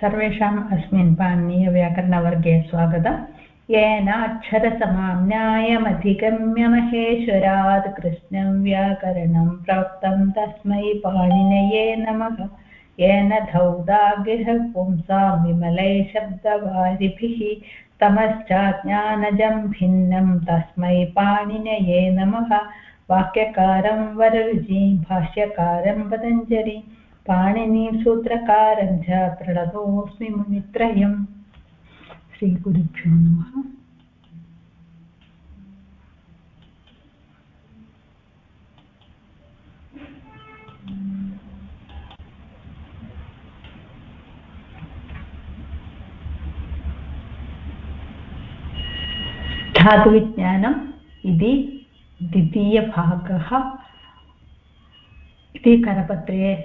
सर्वेषाम् अस्मिन् पाणिनीयव्याकरणवर्गे स्वागतम्। येन अक्षरसमां न्यायमधिगम्य महेश्वरात् कृष्णं व्याकरणं प्रोक्तं तस्मै पाणिनये नमः। येन धौदागिह पुंसां विमलै शब्दवारिभिः तमश्चाज्ञानजं भिन्नं तस्मै पाणिनये नमः। वाक्यकारं वररुचि, भाष्यकारं पतञ्जलि पाणिनीं सूत्रकारं च प्रणतोऽस्मि मुनित्रयम् श्रीगुरुभ्यो नमः। धातुविज्ञानम् इति द्वितीयभागः इति करपत्रे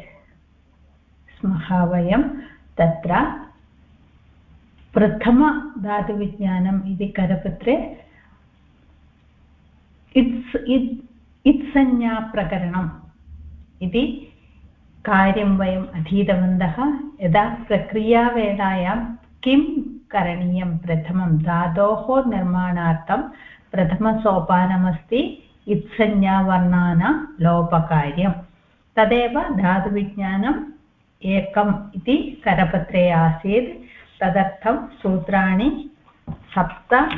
स्मः वयं तत्र प्रथमधातुविज्ञानम् इति करपत्रे इत्स् इत्संज्ञाप्रकरणम् इति कार्यं वयम् अधीतवन्तः। यदा प्रक्रियावेलायां किं करणीयं प्रथमं धातोः निर्माणार्थं प्रथमसोपानमस्ति इत्संज्ञावर्णानां लोपकार्यं। तदेव धातुविज्ञानम् एकम् इति करपत्रे आसीत् तदर्थं सूत्राणि सप्त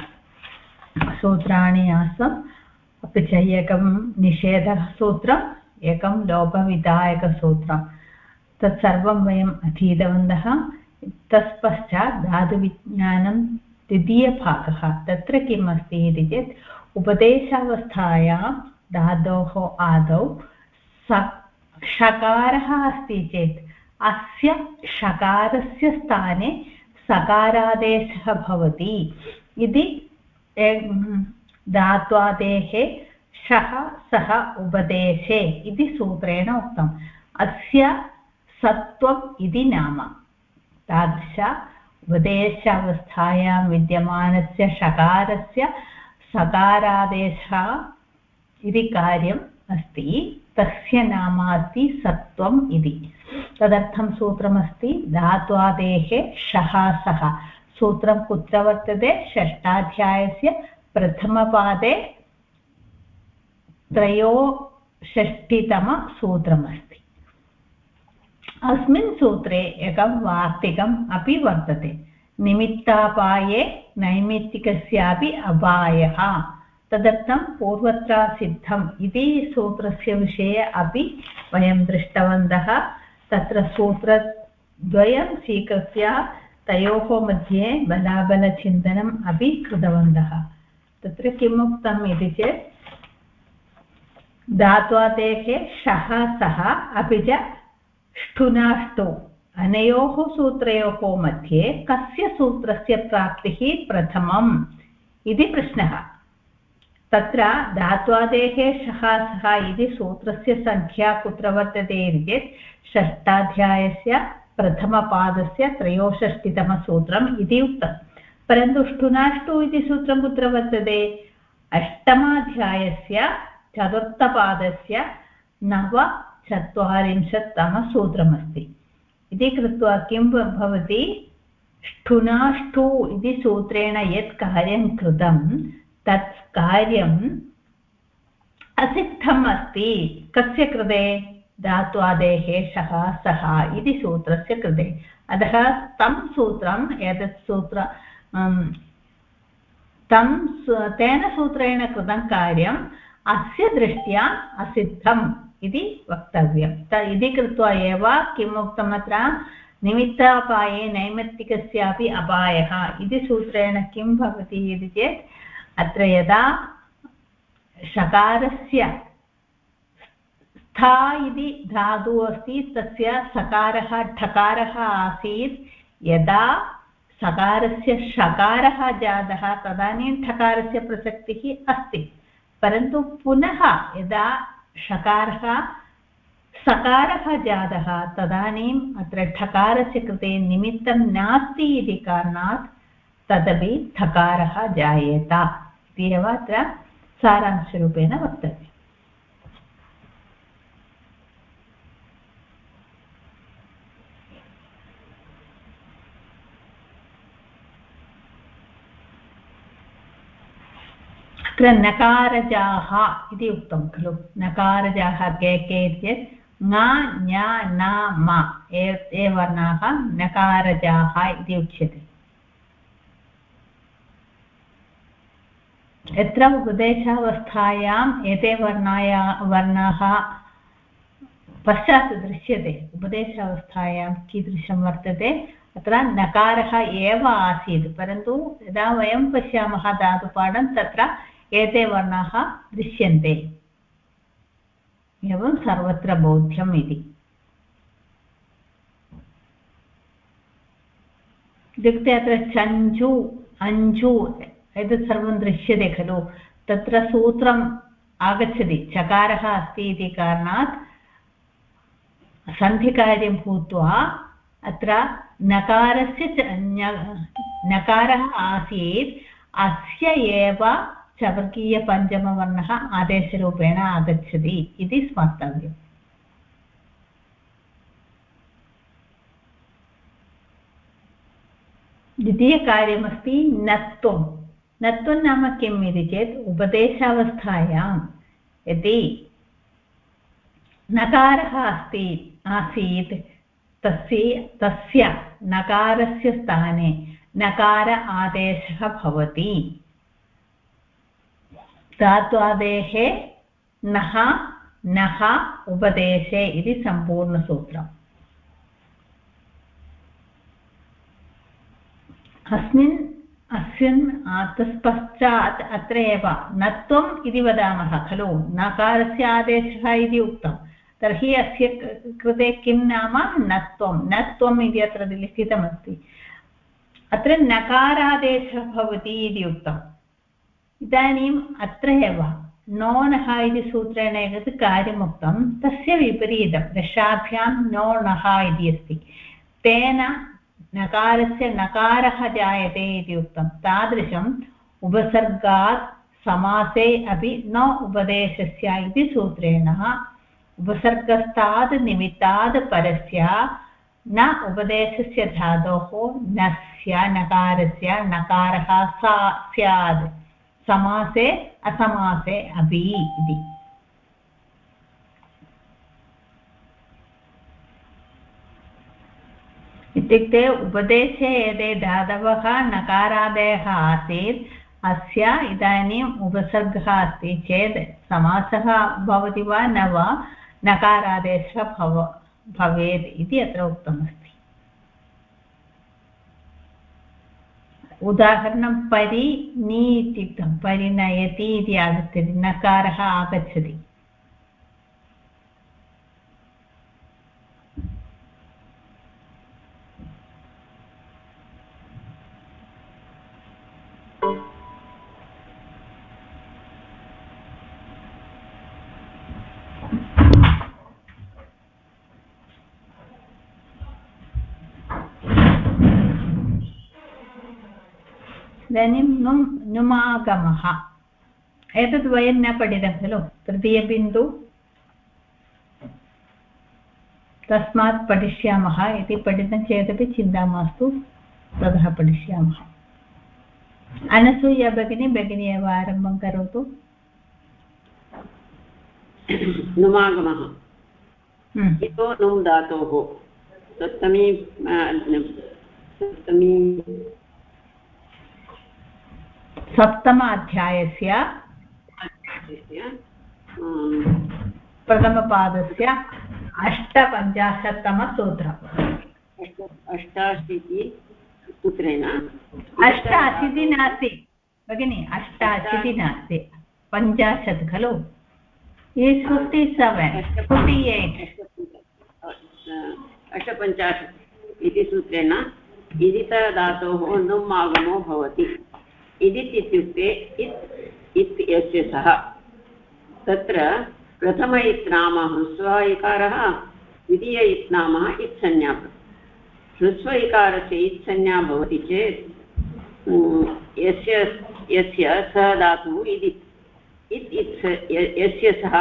सूत्राणि आसन्। अपि च एकं निषेधसूत्रम् एकं लोपविधायकसूत्रं तत्सर्वं वयम् अधीतवन्तः। तत्पश्चात् धातुविज्ञानं द्वितीयभागः। तत्र किम् अस्ति इति चेत्, उपदेशावस्थायां धातोः आदौ स षकारः अस्ति चेत्। अस्य षकारस्य स्थाने सकारादेशः भवति। इति धात्वादेः शः सः उपदेशे इति सूत्रेण उक्तम्। अस्य सत्त्वम् इति नाम। तादृश उपदेशावस्थायां विद्यमानस्य षकारस्य सकारादेशः इति कार्यम् अस्ति। तस्य नाम सत्त्वम् इति। तदर्थं सूत्रमस्ति धात्वादेः शः सः सूत्रं कुत्र वर्तते? षष्ठाध्यायस्य प्रथमपादे त्रयोषष्टितमसूत्रमस्ति। अस्मिन् सूत्रे एकं वार्तिकम् अपि वर्तते। निमित्तापाये नैमित्तिकस्यापि अपायः। तदर्थं पूर्वत्र सिद्धम् इति सूत्रस्य विषये अपि वयं दृष्टवन्तः। तत्र सूत्रद्वयं स्वीकृत्य तयोः मध्ये बलाबलचिन्तनम् अपि कृतवन्तः। तत्र किम् उक्तम् इति चेत् धात्वादेः शः सः अपि च ष्ठुनाष्टौ। अनयोः सूत्रयोः मध्ये कस्य सूत्रस्य प्राप्तिः प्रथमम् इति प्रश्नः। तत्र धात्वादेः शः सः इति सूत्रस्य सङ्ख्या कुत्र वर्तते इति चेत् षष्ठाध्यायस्य प्रथमपादस्य त्रयोषष्टितमसूत्रम् इति उक्तं। परन्तु ष्टुनाष्टु इति सूत्रं कुत्र वर्तते? अष्टमाध्यायस्य चतुर्थपादस्य नवचत्वारिंशत्तमसूत्रमस्ति। इति कृत्वा किं भवति? ष्ठुनाष्टु इति सूत्रेण यत् कार्यं कृतं, तत् कार्यम् असिद्धम् अस्ति। कस्य कृते? धात्वादेः शः सः इति सूत्रस्य कृते। अतः तं सूत्रम् एतत् सूत्र तं तेन सूत्रेण कृतं कार्यम् अस्य दृष्ट्या असिद्धम् इति वक्तव्यम्। इति कृत्वा एव किम् निमित्तापाये नैमित्तिकस्यापि अपायः इति सूत्रेण किं भवति इति चेत्, अत्र यदा षकारस्य स्था इति धातुः अस्ति, तस्य सकारः ठकारः आसीत्। यदा सकारस्य षकारः जातः, तदानीं ठकारस्य प्रसक्तिः अस्ति। परन्तु पुनः यदा षकारः, सकारः जातः, तदानीम् अत्र ठकारस्य कृते निमित्तं नास्ति इति कारणात् तदपि ठकारः जायेत। इति एव अत्र सारांशरूपेण वक्तव्यम्। अत्र नकारजाः इति उक्तं खलु। नकारजाः के के चेत् ङ, ञ, न, म ए वर्णाः नकारजाः इति उच्यते। यत्र उपदेशावस्थायाम् एते वर्णाया, वर्णाः पश्चात् दृश्यते। उपदेशावस्थायां कीदृशं वर्तते? अत्र नकारः एव आसीत्, परन्तु यदा वयं पश्यामः धातुपाठं तत्र एते वर्णाः दृश्यन्ते। एवं सर्वत्र बोध्यम् इति। इत्युक्ते अत्र चञ्चु अञ्जु एतत् सर्वं दृश्यते खलु। तत्र सूत्रम् आगच्छति, चकारः अस्ति इति कारणात् सन्धिकार्यं भूत्वा अत्र नकारस्य नकारः आसीत्, अस्य एव चवर्गीयपञ्चमवर्णः आदेशरूपेण आगच्छति इति स्मर्तव्यम्। द्वितीयकार्यमस्ति नत्वं। नत्वं नाम किम् इति चेत् उपदेशावस्थायां यदि नकारः अस्ति, आसीत्, तस्य तस्य नकारस्य स्थाने नकार आदेशः भवति। धात्वादेः नः नः उपदेशे इति सम्पूर्णसूत्रम्। अस्मिन् अस्मिन् तत्पश्चात् अत्र एव नत्वम् इति वदामः, खलु? नकारस्य आदेशः इति उक्तं तर्हि अस्य कृते किं नाम? नत्वं नत्वम् इति अत्र लिखितमस्ति। अत्र नकारादेशः भवति इति उक्तम्। इदानीम् अत्र एव नोणः इति सूत्रेण यत् कार्यमुक्तं, तस्य विपरीतं, दशाभ्यां नोणः इति अस्ति। तेन नकारस्य नकारः जायते इति उक्तं। तादृशम् उपसर्गात् समासे अपि न उपदेशस्य इति सूत्रेण। उपसर्गस्तात् निमित्तात् परस्य न उपदेशस्य धातोः, नस्य नकारस्य नकारः सा स्यात्। समासे असमासे अपि इति इत्युक्ते उपदेशे यदि धातवः नकारादयः आसीत् अस्य इदानीम् उपसर्गः अस्ति चेत् समासः भवति वा न वा नकारादेशः भव भवेत् इति अत्र उक्तमस्ति उदाहरणं परि नि इत्युक्तं परिणयति इति आगच्छति नकारः आगच्छति। इदानीं नुम् नुमागमः। एतद् वयं न पठितं खलु। तृतीयबिन्दु। तस्मात् पठिष्यामः इति पठितं चेदपि चिन्ता मास्तु। ततः पठिष्यामः। अनसूया भगिनी भगिनी एव आरम्भं करोतु। नुमागमः। हम्म। इतो नुम् धातोः। सप्तमी सप्तमी सप्तम अध्यायस्य प्रथमपादस्य अष्टपञ्चाशत्तमसूत्रम्। अष्टाशीति सूत्रेण। अष्टाशीति नास्ति। भगिनि अष्टाशीति नास्ति। पञ्चाशत् खलु। फिफ्टि सेवेन् फिफ्टि एय्ट् अष्टपञ्चाशत्। इति सूत्रेण। इदितधातोः नुम् आगमो भवति। इदित् इत्युक्ते इत् इत् यस्य सः। तत्र प्रथम इत् नाम ह्रस्वः इकारः द्वितीय इत् नाम इत्संज्ञा ह्रस्व इकारस्य इत्संज्ञा भवति चेत् यस्य यस्य धातुः इत् इत् यस्य सः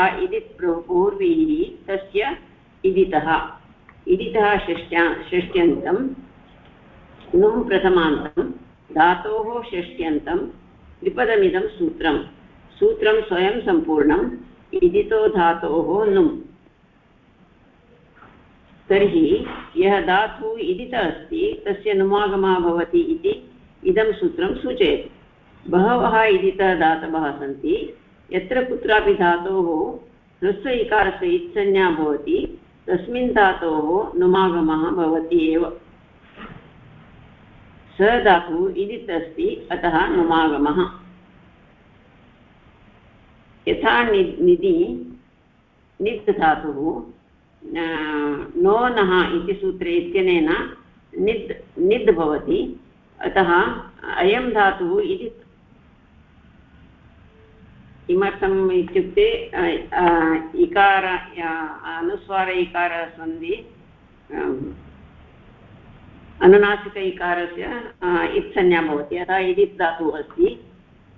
पूर्वीः तस्य इदितः। इदितः षष्ट्या धातोः षष्ट्यन्तं त्रिपदमिदं सूत्रं। सूत्रं स्वयं सम्पूर्णम् इदितो धातोः नुम्। तर्हि यः धातुः इदित अस्ति, तस्य नुमागमः भवति इति इदं सूत्रं सूचयति। बहवः इदितः धातवः सन्ति, यत्र कुत्रापि धातोः ह्रस्व इकारस्य इत्संज्ञा भवति, तस्मिन् धातोः नुमागमः भवति एव। स धातुः इदित् अस्ति अतः नुमागमः। यथा नि, निधि नित् धातुः नो नः इति सूत्रे इत्यनेन निद् निद् भवति। अतः अयं धातुः इति किमर्थम् इत्युक्ते इकार अनुस्वार इकारसन्धि अनुनासिक इकारस्य इत्संज्ञा भवति। अतः इदित् धातुः अस्ति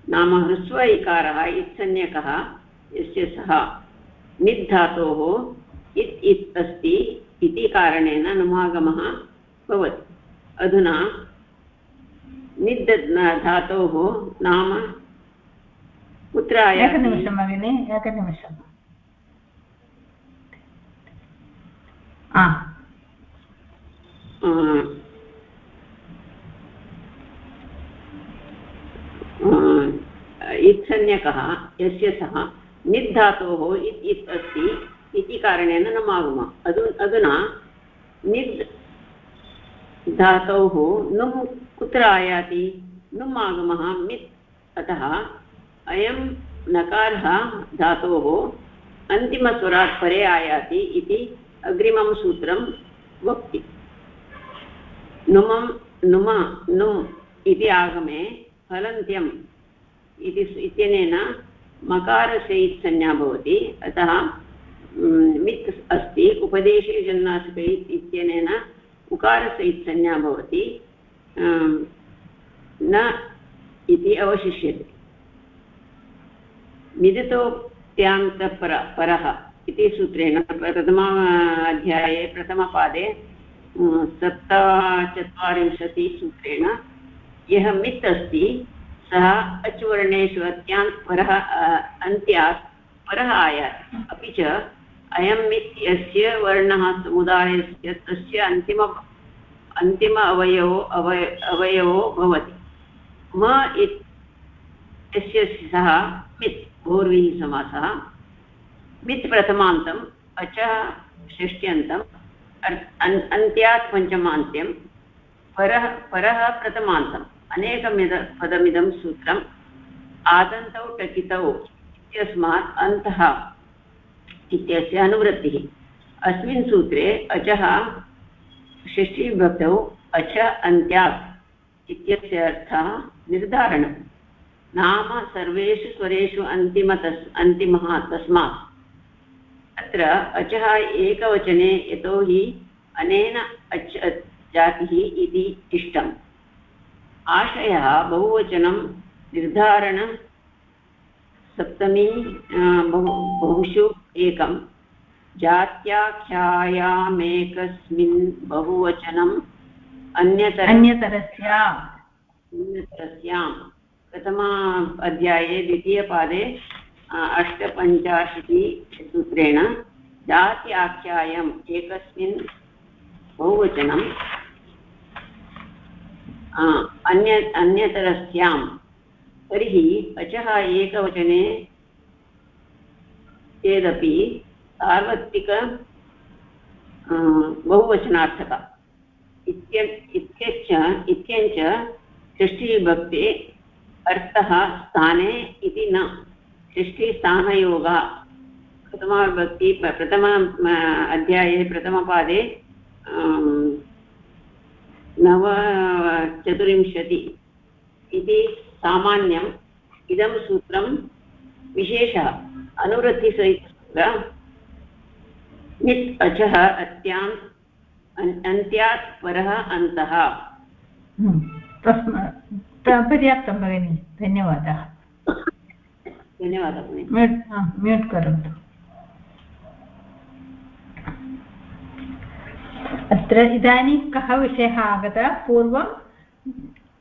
नाम ह्रस्व इकारः इत्संज्ञकः यस्य सः निद् धातोः इत् इत् अस्ति इति कारणेन नुमागमः भवति। अधुना निद् धातोः नाम कुत्र एकनिमिषं भगिनि एकनिमिषम् इत्संज्ञकः यस्य सः निद् धातोः इत् इत् अस्ति इति कारणेन न मागम अधु अधुना निद् धातोः नुम् कुत्र आयाति? नुम् आगमः मित् अतः अयं नकारः धातोः अन्तिमस्वरात् परे आयाति इति अग्रिमं सूत्रं वक्ति। नुमं, नुम, नुम् इति आगमे फलन्त्यम् इति इत्यनेन मकारस्य इत्संज्ञा भवति। अतः मित् अस्ति, उपदेशे जन्नासिक इत्यनेन उकारस्य इत्संज्ञा भवति न इति अवशिष्यते। निदितोप्यान्तपर परः इति सूत्रेण प्रथम अध्याये प्रथमपादे सप्तचत्वारिंशति सूत्रेण, यः मित् अस्ति सः अच्वर्णेषु अत्यान् परः अन्त्यात् परः आयाति अपि च, अयम् इत्यस्य वर्णः समुदायस्य तस्य अन्तिम अन्तिम अवयवो, अवय, अवयवो भवति। म इत्यस्य सः मित्, भूर्विः समासः। मित् प्रथमान्तम् अचः षष्ट्यन्तम् अन्त्यात् पञ्चमान्त्यं परः परः प्रथमान्तम् अनेकमिद पदमिदं सूत्रम् आदन्तौ टकितौ इत्यस्मात् अन्तः इत्यस्य अनुवृत्तिः। अस्मिन् सूत्रे अचः षष्ठीविभक्तौ अच अन्त्यात् इत्यस्य अर्थः निर्धारणं नाम सर्वेषु स्वरेषु अन्तिमतस् अन्तिमः तस्मात् अत्र अचः एकवचने यतोहि अनेन अच्, जातिः इति इष्टम्। आशयः बहुवचनं निर्धारण सप्तमी बहु बहुषु एकं। जात्याख्यायामेकस्मिन् बहुवचनम् अन्यतर अन्यतरस्याम्। अन्यतरस्यां प्रथमा अध्याये द्वितीयपादे अष्टपञ्चाशति सूत्रेण जात्याख्यायम् एकस्मिन् बहुवचनं अन्य, अन्यतरस्यां। तर्हि अचः एकवचने चेदपि सार्वत्रिक बहुवचनार्थक। इत्य, इत्यश्च, इत्यञ्च षष्ठीविभक्ते अर्थः स्थाने इति न। षष्ठीस्थानयोगः प्रथमाविभक्ति प्रथम, अध्याये, प्रथमपादे नवचतुर्विंशति इति सामान्यम्। इदं सूत्रं विशेषः अनुवृत्तिसहितसूत्र नित् अचः अत्यान् अन्त्यात् परः अन्तः। पर्याप्तं भगिनि धन्यवादः। धन्यवादः म्यूट् म्यूट् करोतु। अत्र इदानीं कः विषयः आगतः? पूर्वं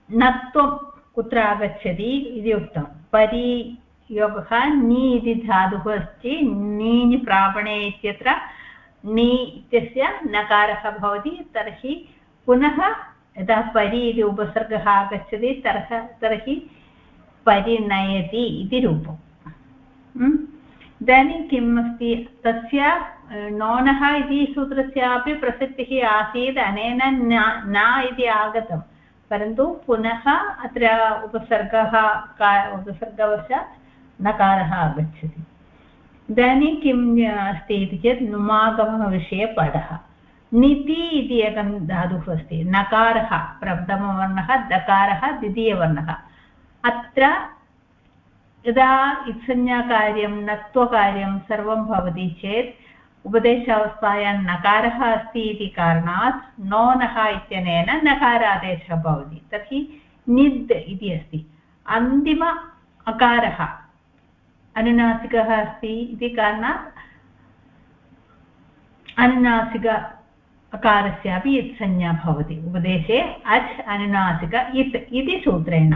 नत्वं कुत्र आगच्छति इति उक्तं। परि योगः नी इति धातुः अस्ति, नीनि प्रापणे इत्यत्र नी इत्यस्य नकारः भवति, तर्हि पुनः यदा परि इति उपसर्गः आगच्छति तरः तर्हि परिणयति इति रूपम्। इदानीं किम् अस्ति? तस्य नोनः इति सूत्रस्यापि प्रसक्तिः आसीत्, अनेन न इति आगतं। परन्तु पुनः अत्र उपसर्गः उपसर्गवशात् नकारः आगच्छति। इदानीं किम् अस्ति इति चेत् नुमागमविषये पदः। निति इति एकं धातुः अस्ति। नकारः, प्रथमवर्णः, दकारः, द्वितीयवर्णः। अत्र यदा इत्संज्ञाकार्यं, नत्वकार्यं सर्वं भवति चेत् उपदेशावस्थायां नकारः अस्ति इति कारणात् नोनः इत्यनेन नकारादेशः भवति। तर्हि निद् इति अस्ति। अन्तिम अकारः अनुनासिकः अस्ति इति कारणात् अनुनासिक अकारस्यापि इत्संज्ञा भवति। उपदेशे अच् अनुनासिक इत् इति सूत्रेण।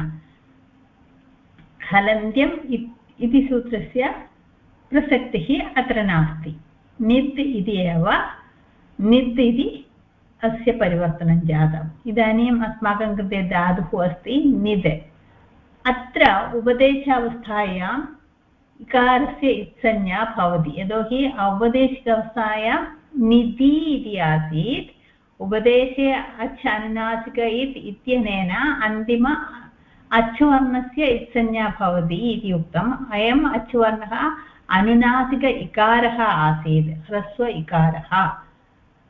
हलन्त्यम् इति सूत्रस्य प्रसक्तिः अत्र नास्ति। नित् इति एव, नित् इति अस्य परिवर्तनं जातम्। इदानीम् अस्माकं कृते धातुः अस्ति निद्। अत्र उपदेशावस्थायाम् इकारस्य इत्संज्ञा भवति। यतोहि औपदेशिकावस्थायां निधि इति आसीत्, उपदेशे अच् अनुनासिक इत् इत्यनेन अन्तिम अचुवर्णस्य इत्संज्ञा भवति इति उक्तम्। अयम् अचुवर्णः अनुनासिक इकारः आसीत्, ह्रस्व इकारः।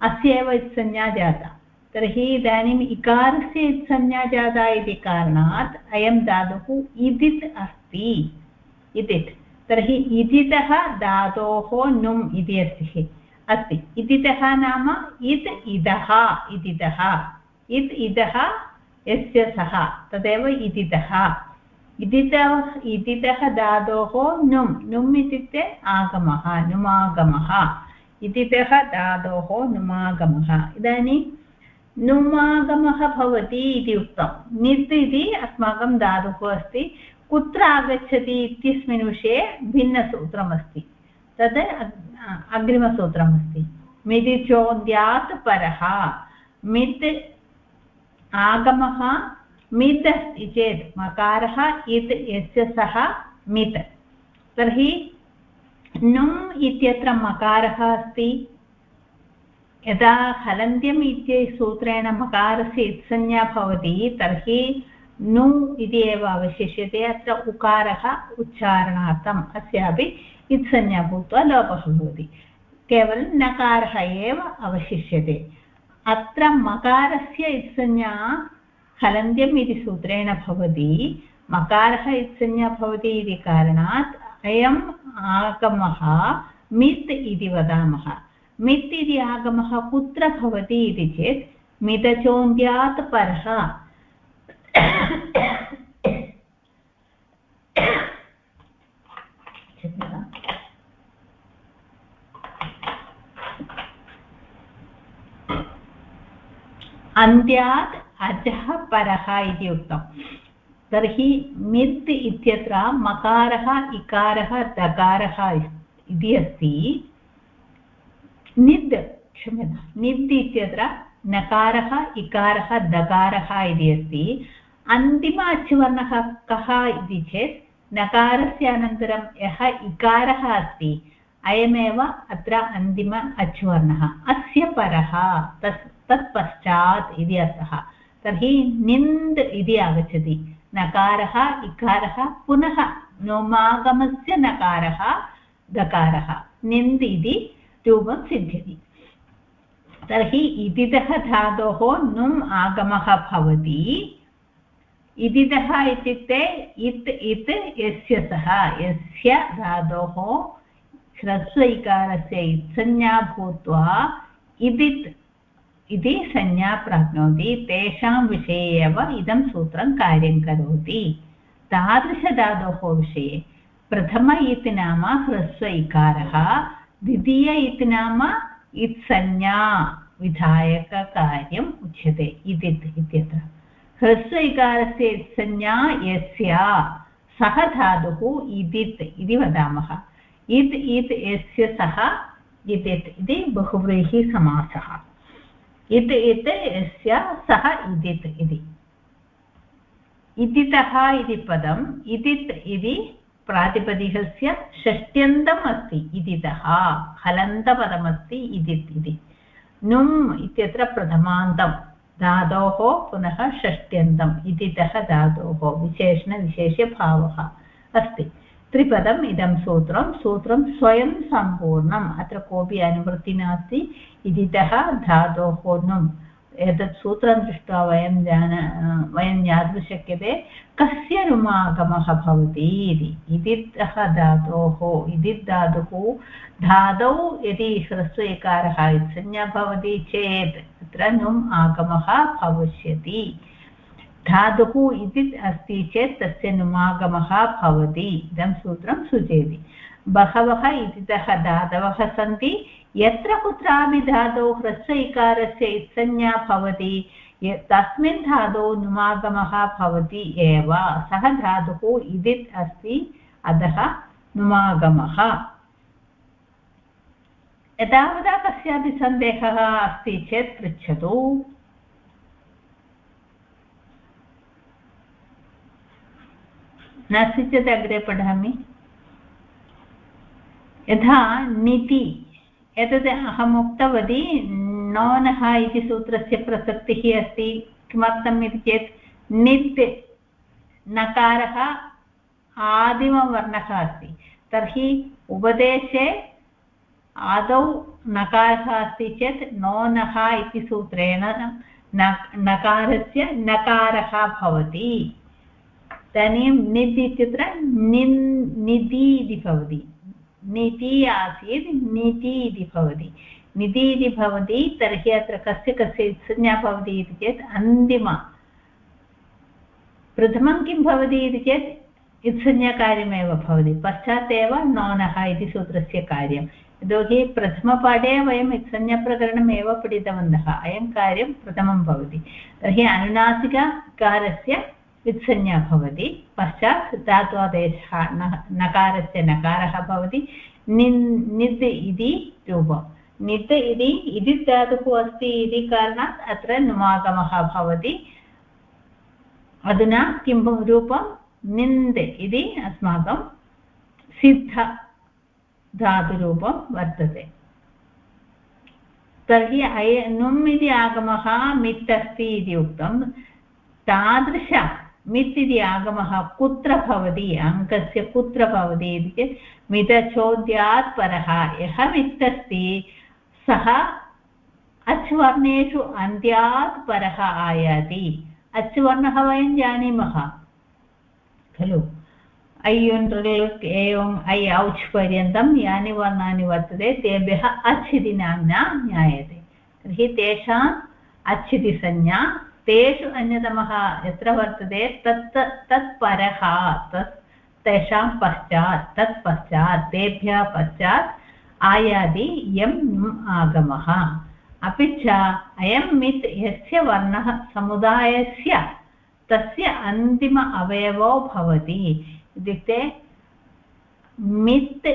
अस्य एव इत्संज्ञा जाता। तर्हि इदानीम् इकारस्य इत्संज्ञा जाता इति कारणात् अयं धातुः इदित् अस्ति। इदित्। तर्हि इदितः धातोः नुम् इति अस्ति। अस्ति। इदितः नाम इत् इदः, इदितः। इत् इदः यस्य सः, तदेव इदितः। इदितः इदितः धातोः नुम् नुम् इत्युक्ते आगमः नुमागमः इदितः धातोः नुमागमः इदानीं नुमागमः भवति इति उक्तं नित् इति अस्माकं धातुः अस्ति. कुत्र आगच्छति इत्यस्मिन् विषये भिन्नसूत्रमस्ति तद् अग्रिमसूत्रमस्ति मिदिचोद्यात् परः मित् आगमः मित् अस्ति चेत् मकारः इत् यस्य सः मित्। तर्हि नुम् इत्यत्र मकारः अस्ति। यदा हलन्त्यम् इति सूत्रेण मकारस्य इत्संज्ञा भवति, तर्हि नु इति एव अवशिष्यते। अत्र उकारः उच्चारणार्थम् अस्यापि इत्संज्ञा भूत्वा लोपः भवति। केवलं नकारः एव अवशिष्यते। अत्र मकारस्य इत्संज्ञा हलन्त्यम् इति सूत्रेण भवति, मकारः इत्संज्ञा भवति इति कारणात् अयम् आगमः मित् इति वदामः। मित् इति आगमः कुत्र भवति इति चेत् मितचोन्द्यात् परः। अन्त्यात् अजः परः इति उक्तम् तर्हि मित् इत्यत्र मकारः, इकारः दकारः इति अस्ति। निद् क्षम्यता निद् इत्यत्र नकारः, इकारः, दकारः इति अस्ति। अन्तिम अचुवर्णः कः इति चेत् नकारस्य अनन्तरं यः इकारः अस्ति, अयमेव अत्र अन्तिम अचुवर्णः अस्य परः, तस्, तत्पश्चात् इति अर्थः। तर्हि निन्द् इति आगच्छति। नकारः, इकारः, पुनः नोमागमस्य नकारः दकारः निन्द् इति रूपं सिद्ध्यति। तर्हि इदितः धातोः नुम् आगमः भवति। इदितः इत्युक्ते इत् इत्, यस्य सः, यस्य धातोः ह्रस्व इकारस्य इत्संज्ञा भूत्वा इदित् इति संज्ञा प्राप्नोति। तेषां विषये एव इदं सूत्रं कार्यं करोति। तादृशधातोः विषये प्रथम इति नाम ह्रस्व इकारः, द्वितीय इति नाम इत्संज्ञा विधायककार्यम् उच्यते इदित् इत्यत्र। ह्रस्व इकारस्य इत्संज्ञा यस्य, सः धातुः इदित् इति वदामः। इत् इत् यस्य सः, इदित् इति बहुव्रीहिसमासः। इत् इत् यस्य सः इदित् इति। इदितः इति पदम्, इदित् इति प्रातिपदिकस्य षष्ट्यन्तम् अस्ति इदितः, हलन्तपदमस्ति, इदित् इति। नुम् इत्यत्र प्रथमान्तं धातोः पुनः षष्ट्यन्तम् इतितः धातोः विशेषणविशेषभावः अस्ति। त्रिपदम् इदं सूत्रं सूत्रं स्वयं सम्पूर्णम्, अत्र कोऽपि अनुवृत्तिः नास्ति इतितः धातोः नुम् एतत् सूत्रं दृष्ट्वा वयं जान, वयं ज्ञातुं शक्यते, कस्य रुमागमः भवति इति। इदितः धातोः, इदित् धातुः यदि ह्रस्व एकारः संज्ञा भवति चेत् तत्र नुम् आगमः भविष्यति। धातुः इति अस्ति चेत् तस्य नुमागमः भवति। इदं सूत्रं सूचयति। बहवः इतितः धातवः सन्ति। यत्र कुत्रापि धातौ ह्रस्व इकारस्य इत्संज्ञा भवति तस्मिन् धातौ नुमागमः भवति एव। सः धातुः इदित् अस्ति, अतः नुमागमः। यदावदा कस्यापि सन्देहः अस्ति चेत् पृच्छतु। नास्ति चेत् अग्रे पठामि। यथा निति एतत् अहम् उक्तवती, नोनः इति सूत्रस्य प्रसक्तिः अस्ति, किमर्थम् इति चेत् नित्, नकारः आदिमवर्णः अस्ति। तर्हि उपदेशे आदौ नकारः अस्ति चेत् नोनः इति सूत्रेण नकारस्य नकारः भवति। इदानीं निद् इत्यत्र निन् निधि इति भवति। निति आसीत् निति इति भवति। निति इति भवति, तर्हि अत्र कस्य कस्य संज्ञा भवति इति चेत् अन्तिम। प्रथमं किं भवति इति चेत् इत्संज्ञाकार्यमेव भवति। पश्चात् एव नोनः इति सूत्रस्य कार्यं। यतोहि प्रथमपाठे वयम् इत्संज्ञाप्रकरणम् एव पठितवन्तः। अयं कार्यं प्रथमं भवति। तर्हि अनुनासिककारस्य वित्संज्ञा भवति, पश्चात् धात्वादेशः नकारस्य नकारः भवति, निन्, निद् इति रूपं निद् इति इति धातुः अस्ति इति कारणात् अत्र नुमागमः भवति। अधुना किं रूपं निन्द् इति अस्माकं सिद्ध धातुरूपं वर्तते। तर्हि अय नुम् इति आगमः मित् अस्ति इति उक्तं। तादृश मित् इति आगमः कुत्र भवति, अङ्कस्य कुत्र भवति इति चेत् मितचोद्यात् परः। यः मित् अस्ति सः अच् वर्णेषु अन्त्यात् परः आयाति। अच्वर्णः वयं जानीमः। खलु? ऐयुण् एवम् ऐ औच् पर्यन्तं यानि वर्णानि वर्तते, तेभ्यः अच् इति नाम्ना ज्ञायते। तर्हि तेषाम् अच् इति संज्ञा तेषु अन्यतमः यत्र वर्तते, तत् तत् तत् तेषां पश्चात्, तत् पश्चात्, तेभ्यः पश्चात् आयाति यम् आगमः। अपि च अयं मित् यस्य वर्णः समुदायस्य, तस्य अन्तिम अवयवो भवति। इत्युक्ते मित्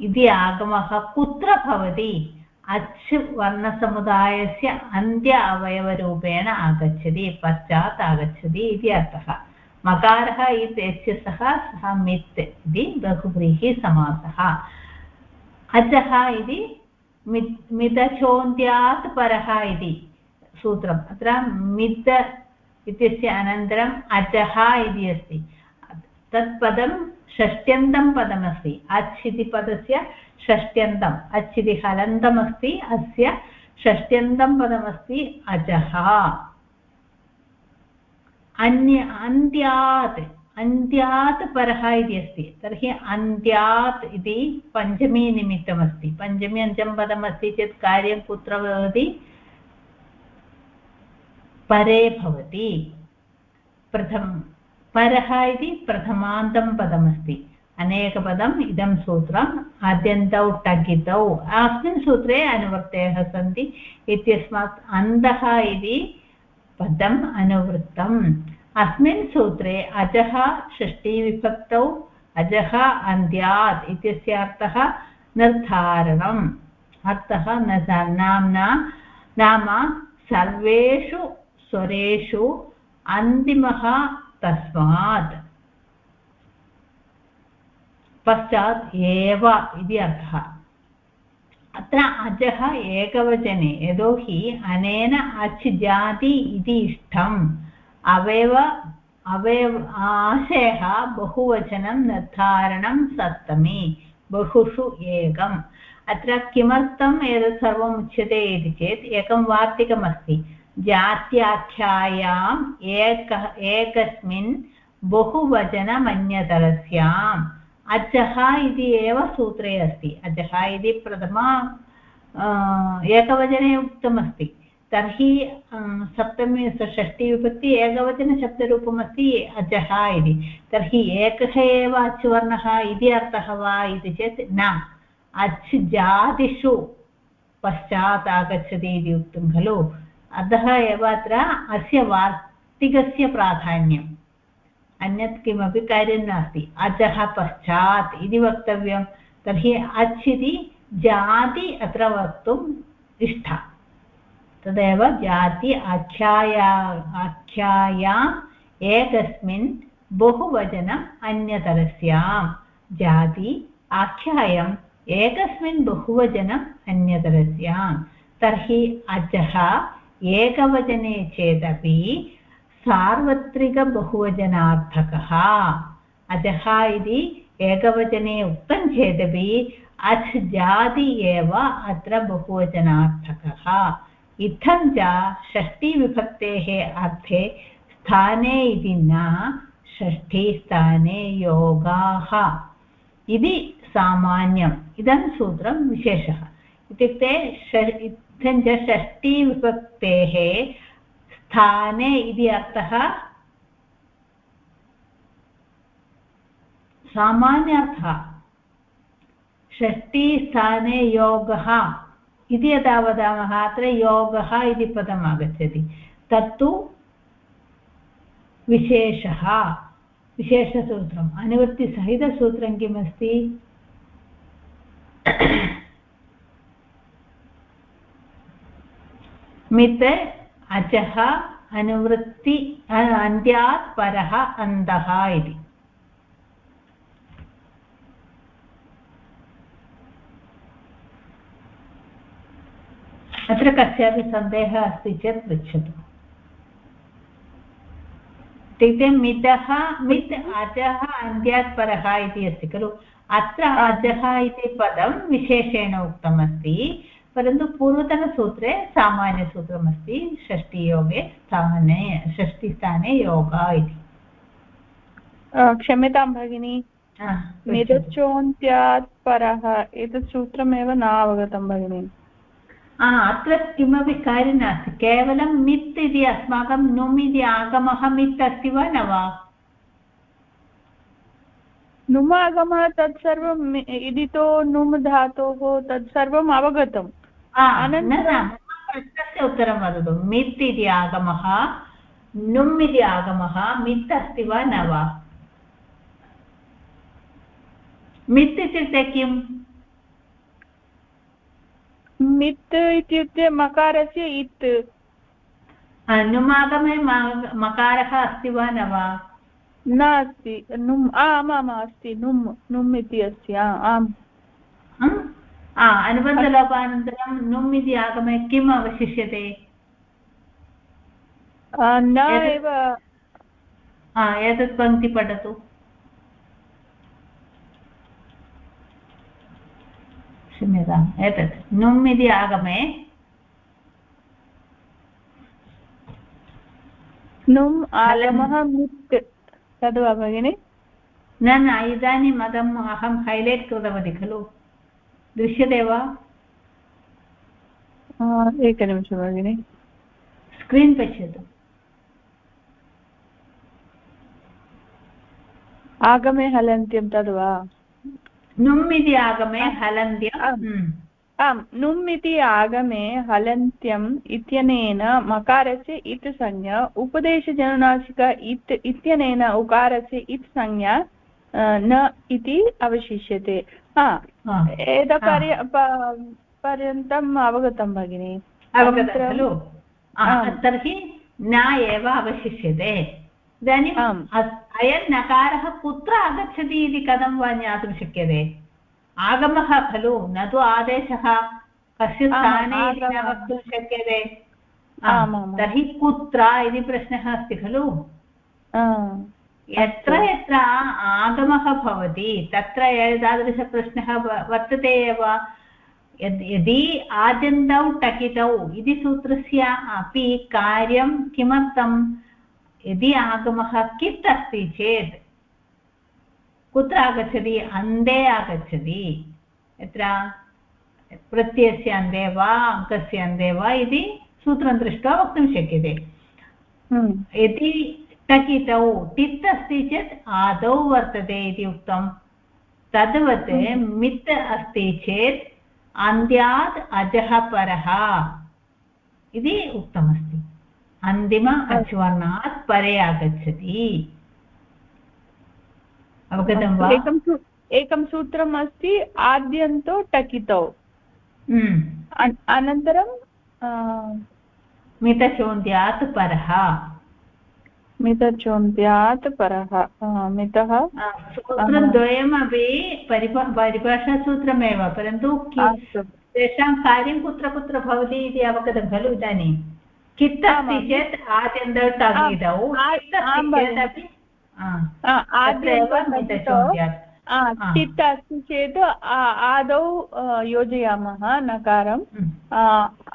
इति आगमः कुत्र भवति? अच् वर्णसमुदायस्य अन्त्य अवयवरूपेण आगच्छति, पश्चात् आगच्छति इति अर्थः। मकारः इत्यस्य सः सः मित् इति बहुव्रीहिसमासः अचः इति मित् मितचोन्त्यात् परः इति सूत्रम्। अत्र मित् इत्यस्य अनन्तरम् अचः इति अस्ति। तत् पदं षष्ट्यन्तं पदमस्ति। अच् इति पदस्य षष्ट्यन्तम्। अच् इति हलन्तमस्ति अस्य षष्ट्यन्तं पदमस्ति अजः। अन्य, अन्त्यात् अन्त्यात् परः इति अस्ति। तर्हि अन्त्यात् इति पञ्चमीनिमित्तमस्ति पञ्चमी अञ्चं पदमस्ति चेत् कार्यं कुत्र भवति? परे भवति। प्रथमं, परः इति प्रथमान्तं पदमस्ति। अनेकपदम् इदं सूत्रम् आद्यन्तौ टगितौ अस्मिन् सूत्रे अनुवृत्तयः सन्ति, इत्यस्मात् अन्तः इति पदम् अनुवृत्तम्। अस्मिन् सूत्रे अजः षष्टिविभक्तौ अजः अन्त्यात् इत्यस्य अर्थः निर्धारणम्। अर्थः न नाम्ना, नाम सर्वेषु स्वरेषु अन्तिमः तस्मात्। पश्चात् एव इति अर्थः। अत्र अजः एकवचने, यतोहि अनेन अच् जाति इति इष्टम्। अवयव अवयव, आशयः बहुवचनं निर्धारणं सप्तमी, बहुषु एकम्। अत्र किमर्थम् एतत् सर्वम् उच्यते इति चेत्, एकं वार्तिकमस्ति। जात्याख्यायाम् एक, एकस्मिन् बहुवचनमन्यतरस्याम्। अजः इति एव सूत्रे अस्ति। अजः इति प्रथमा एकवचने उक्तमस्ति। तर्हि सप्तमी षष्टिविभक्ति एकवचनशब्दरूपमस्ति अजः इति। तर्हि एकः एव अच्वर्णः इति अर्थः वा इति चेत् न। अच् जातिषु पश्चात् आगच्छति इति उक्तं खलु। अतः एव अत्र अस्य वार्तिकस्य प्राधान्यम्। अन्यत् किमपि कार्यं नास्ति। अजः पश्चात् इति वक्तव्यं। तर्हि अच् इति जाति अत्र वक्तुम् इष्टा तदेव जाति आख्याया, आख्यायाम् एकस्मिन् बहुवचनम् अन्यतरस्यां जाति आख्यायम् एकस्मिन् बहुवचनम् अन्यतरस्यां तर्हि अजः एकवचने चेदपि सार्वत्रिकबहुवचनार्थकः। अजः इति एकवचने उक्तं चेदपि अच् जाति एव अत्र बहुवचनार्थकः। इत्थं च षष्टिविभक्तेः अर्थे स्थाने इति न, षष्ठीस्थाने योगाः। इति सामान्यम्, इदं सूत्रं विशेषः। इत्युक्ते इत्थं च षष्टिविभक्तेः स्थाने इति अर्थः सामान्यार्थः षष्टिस्थाने योगः इति यदा वदामः, अत्र योगः इति पदम् आगच्छति। तत्तु विशेषः, विशेषसूत्रम्। अनुवृत्तिसहितसूत्रं किमस्ति? मित् अचः अनुवृत्ति अन्त्यात् परः अन्तः इति। अत्र कस्यापि सन्देहः अस्ति चेत् पृच्छतु। इत्युक्ते मितः, मित् अजः अन्त्यात् परः इति अस्ति खलु। अत्र अजः इति पदं विशेषेण उक्तमस्ति। परन्तु पूर्वतनसूत्रे सामान्यसूत्रमस्ति षष्टियोगे स्थाने षष्टिस्थाने योग इति। क्षम्यतां भगिनि। निरचोन्त्यात् परः एतत् सूत्रमेव न अवगतं भगिनि। अत्र किमपि कार्यं नास्ति। केवलं मित् इति अस्माकं नुम् इति आगमः मित् अस्ति वा न वा? नुमागमः तत्सर्वम् इदितो नुम् धातोः तत्सर्वम् अवगतम्। प्रश्नस्य उत्तरं वदतु मित् इति आगमः नुम् इति आगमः मित् अस्ति वा न वा मित् इत्युक्ते किम् मित् इत्युक्ते मकारस्य इत् नुमागमे मकारः अस्ति वा न वा नास्ति नुम् आमाम् अस्ति नुम् नुम् इति अस्ति आम् अनुबन्धलोपानन्तरं नुम् इति आगमे किम् अवशिष्यते न एव एतत् पङ्क्ति पठतु क्षम्यताम् एतत् नुम् इति आगमे नुम् आगमः मित् तद्वा भगिनि न न इदानीम् अहम् अहं हैलैट् कृतवती खलु दृश्यते वा? एकनिमिषं भगिनि। स्क्रीन् पश्यतु। आगमे हलन्त्यं तद् वा? नुम् इति आगमे हलन्त्यं आम्। नुम् इति आगमे हलन्त्यम् इत्यनेन मकारस्य इत् संज्ञा उपदेशजनुनासिक इत् इत्यनेन उकारस्य इत् संज्ञा न इति अवशिष्यते। एतपर्य पर्यन्तम् अवगतं भगिनि. अवगतं खलु? तर्हि न एव अवशिष्यते. इदानीम् अयं नकारः कुत्र आगच्छति इति कथं वा ज्ञातुं शक्यते? आगमः खलु? न तु आदेशः कस्य स्थाने इति न वक्तुं शक्यते। तर्हि कुत्र इति प्रश्नः अस्ति खलु? यत्र यत्र आगमः भवति तत्र एतादृशप्रश्नः वर्तते एव। यदि आद्यन्तौ टकितौ इति सूत्रस्य अपि कार्यं किमर्थं? यदि आगमः कित् अस्ति चेत्? कुत्र आगच्छति? अन्ते आगच्छति। यत्र प्रत्ययस्य अन्ते वा अङ्कस्य अन्ते वा इति सूत्रं दृष्ट्वा वक्तुं शक्यते। हम्म। यदि टकितौ टित् अस्ति चेत् आदौ वर्तते इति उक्तं। तद्वत् हम्म। मित् अस्ति चेत् अन्त्यात् अजः परः। इति उक्तमस्ति। अन्तिम अच्वर्णात् परे आगच्छति। अवगतं वा? एकं एकं सूत्रम् अस्ति आद्यन्तो टकितौ। हम्म। अनन्तरं मितचोन्त्यात् परः। मितचोन्त्यात् परः मितः सूत्रद्वयमपि परिभा परिभाषासूत्रमेव परन्तु तेषां कार्यं कुत्र कुत्र भवति इति अवगतं खलु इदानीं। कित् अस्ति चेत् आद्यन्तौ चित् अस्ति चेत् आदौ योजयामः नकारं।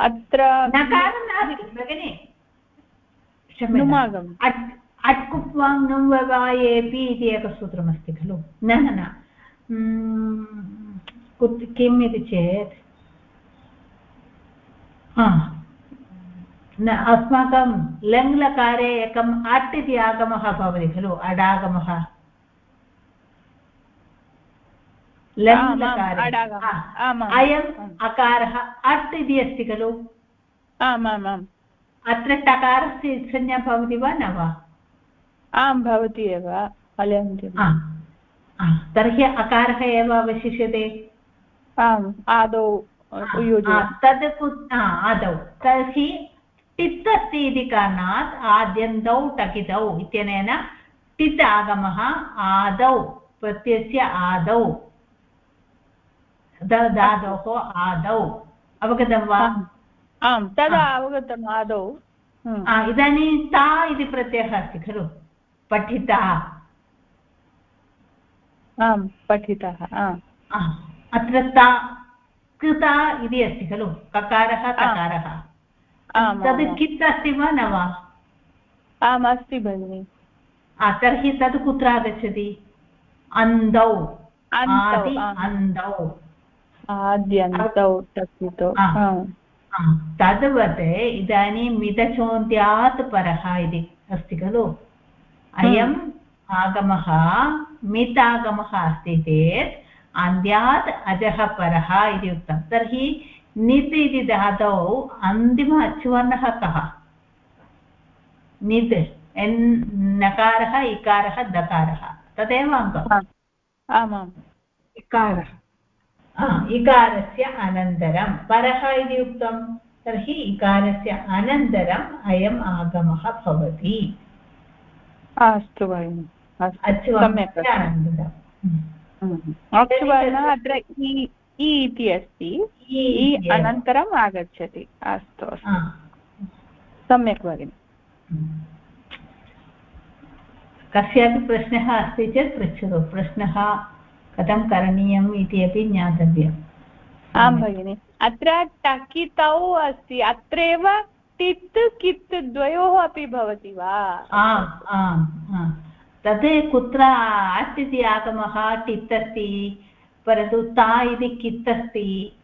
अत्र नकारं नास्ति भगिनि। अट्कुप्वाङ् नुं ववायेपि इति एकसूत्रमस्ति खलु? न न किम् इति चेत्? न अस्माकं लङ्लकारे एकम् अट् इति आगमः भवति खलु? अडागमः। अयम् अकारः अट् इति अस्ति खलु? आमामाम्। अत्र टकारस्य संज्ञा भवति वा न वा? आं भवति एव तर्हि अकारः एव अवशिष्यते? आम् आदौ तद् आदौ। तर्हि टित् अस्ति इति कारणात् आद्यन्तौ टकितौ इत्यनेन टित् आगमः आदौ प्रत्ययस्य आदौ धातोः आदौ। अवगतं वा? आम् तदा अवगतम् आदौ। हम्म। इदानीं ता इति प्रत्ययः अस्ति खलु पठितः। आम् पठितः अत्र ता कृता इति अस्ति खलु ककारः ककारः तद् कित् अस्ति वा न वा? आम् अस्ति भगिनि। तर्हि तद् कुत्र आगच्छति? अन्दौ अन्दौ आद्यन्तौ तद्वत् इदानीं मितचोन्त्यात् परः इति अस्ति खलु? अयम् आगमः मित् आगमः अस्ति चेत् अन्त्यात् अजः परः इति उक्तं। तर्हि नित् इति धातौ अन्तिम अचुवर्णः कः? नित् एन् नकारः इकारः दकारः। तदेव अङ्गम् आमाम्। इकारः। इकारस्य अनन्तरं परः इति उक्तं? तर्हि इकारस्य अनन्तरम् अयम् आगमः भवति। अस्तु भगिनि सम्यक् अनन्तरम् अत्र इ इति अस्ति। इ अनन्तरम् आगच्छति। अस्तु अस्तु। सम्यक् भगिनि। कस्यापि प्रश्नः अस्ति चेत् पृच्छतु। प्रश्नः कथं करणीयम् इति अपि ज्ञातव्यम्। आं भगिनि। अत्र टकितौ अस्ति। अत्रैव टित् कित् द्वयोः अपि भवति वा? आम् आम् तत् कुत्र अस्ति आगमः? टित् अस्ति। परन्तु ता इति कित् अस्ति।